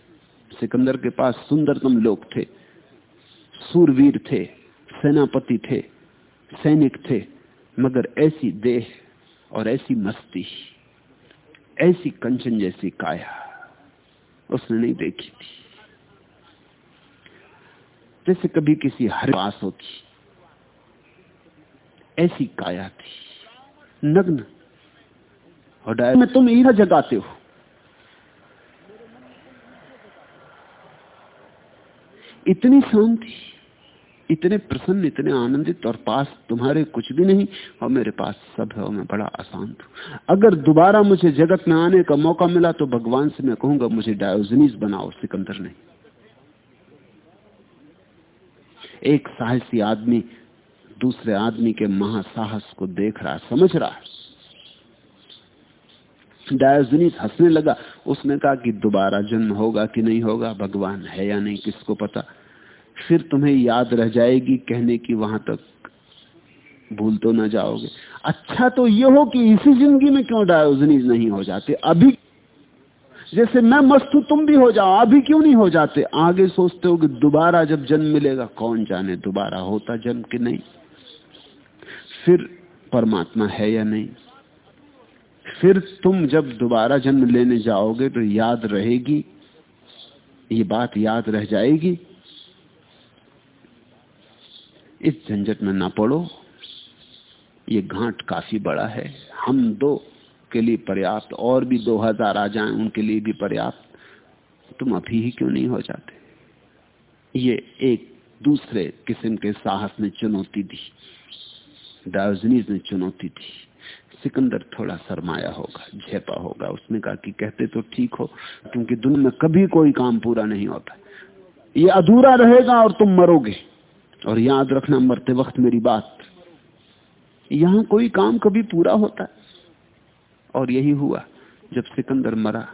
सिकंदर के पास सुंदरतम लोग थे। सूरवीर थे, सेनापति थे, सैनिक थे, मगर ऐसी देह और ऐसी मस्ती, ऐसी कंचन जैसी काया उसने नहीं देखी थी। जैसे कभी किसी हर पास होती, ऐसी काया थी। नग्न और डाय में तुम ईरा जगाते हो। इतनी शांति इतने प्रसन्न, इतने आनंदित और पास तुम्हारे कुछ भी नहीं और मेरे पास सब है और मैं बड़ा अशांत हूँ। अगर दोबारा मुझे जगत में आने का मौका मिला तो भगवान से मैं कहूँगा, मुझे डायोजनीस बनाओ, सिकंदर नहीं। एक साहसी आदमी दूसरे आदमी के महासाहस को देख रहा समझ रहा डायोजनीस हंसने लगा। उसने कहा कि दोबारा जन्म होगा कि नहीं होगा, भगवान है या नहीं, किसको पता? फिर तुम्हें याद रह जाएगी कहने की, वहाँ तक भूल तो ना जाओगे। अच्छा तो ये हो कि इसी ज़िंदगी में क्यों डायोजनीज नहीं हो जाते? अभी जैसे मैं मस्त हूँ, तुम भी हो जाओ, अभी क्यों नहीं हो जाते? आगे सोचते हो कि दोबारा जब जन्म मिलेगा, कौन जाने दोबारा होता जन्म कि नहीं? फिर परमात्मा है या नहीं? फिर तुम जब दोबारा जन्म लेने जाओगे तो याद रहेगी, ये बात याद रह जाएगी। इस झंझट में ना पड़ो, ये घाट काफ़ी बड़ा है। हम दो के लिए पर्याप्त, और भी दो हज़ार आ जाए, उनके लिए भी पर्याप्त। तुम अभी ही क्यों नहीं हो जाते? ये एक दूसरे किस्म के साहस ने चुनौती दी डायोजनीज ने चुनौती दी। सिकंदर थोड़ा शरमाया होगा, झेपा होगा। उसने कहा कि कहते तो ठीक हो, क्योंकि दुनिया में कभी कोई काम पूरा नहीं होता। ये अधूरा रहेगा और तुम मरोगे। और याद रखना, मरते वक्त मेरी बात। यहाँ कोई काम कभी पूरा होता है। और यही हुआ, जब सिकंदर मरा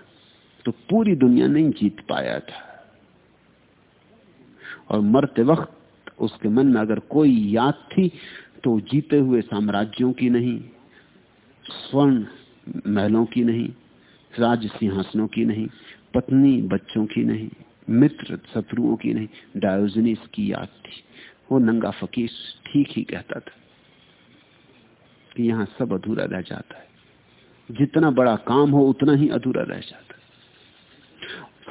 तो पूरी दुनिया नहीं जीत पाया था। और मरते वक्त उसके मन में अगर कोई याद थी तो जीते हुए साम्राज्यों की नहीं। स्वर्ण महलों की नहीं, राज सिंहासनों की नहीं, पत्नी बच्चों की नहीं, मित्र शत्रुओं की नहीं, डायोजनीस की याद थी। वो नंगा फकीर ठीक ही कहता था कि यहाँ सब अधूरा रह जाता है। जितना बड़ा काम हो, उतना ही अधूरा रह जाता है।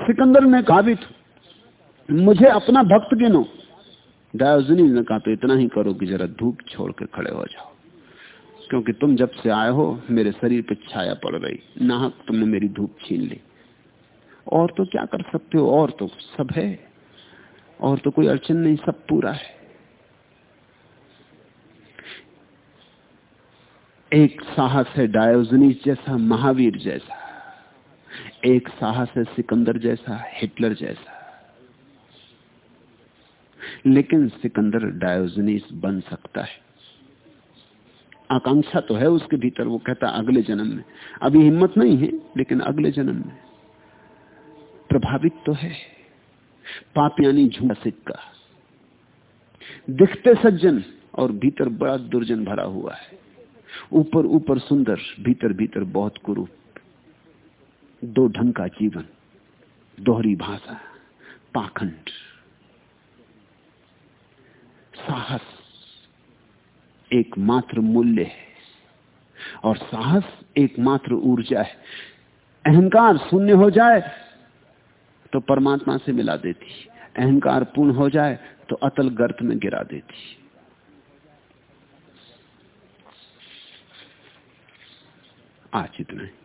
सिकंदर ने कहा भी मुझे अपना भक्त गिनो। डायोजनी ने कहा तो इतना ही करो कि जरा धूप छोड़ के खड़े हो जाओ। क्योंकि तुम जब से आए हो, मेरे शरीर पर छाया पड़ रही। नाहक तुमने मेरी धूप छीन ली। और तो क्या कर सकते हो? और तो सब है। और तो कोई अड़चन नहीं, सब पूरा है। एक साहस है डायोजनीस जैसा, महावीर जैसा। एक साहस है सिकंदर जैसा, हिटलर जैसा। लेकिन सिकंदर डायोजनीस बन सकता है। आकांक्षा तो है उसके भीतर, वो कहता अगले जन्म में। अभी हिम्मत नहीं है, लेकिन अगले जन्म में। प्रभावित तो है। पाप यानी झूठा सिक्का। दिखते सज्जन, और भीतर बड़ा दुर्जन भरा हुआ है। ऊपर ऊपर सुंदर, भीतर भीतर बहुत कुरूप। दो ढंग का जीवन, दोहरी भाषा, पाखंड। साहस। एकमात्र मूल्य है। और साहस एकमात्र ऊर्जा है। अहंकार शून्य हो जाए तो परमात्मा से मिला देती। अहंकार पूर्ण हो जाए तो अतल गर्त में गिरा देती। आज इतना है।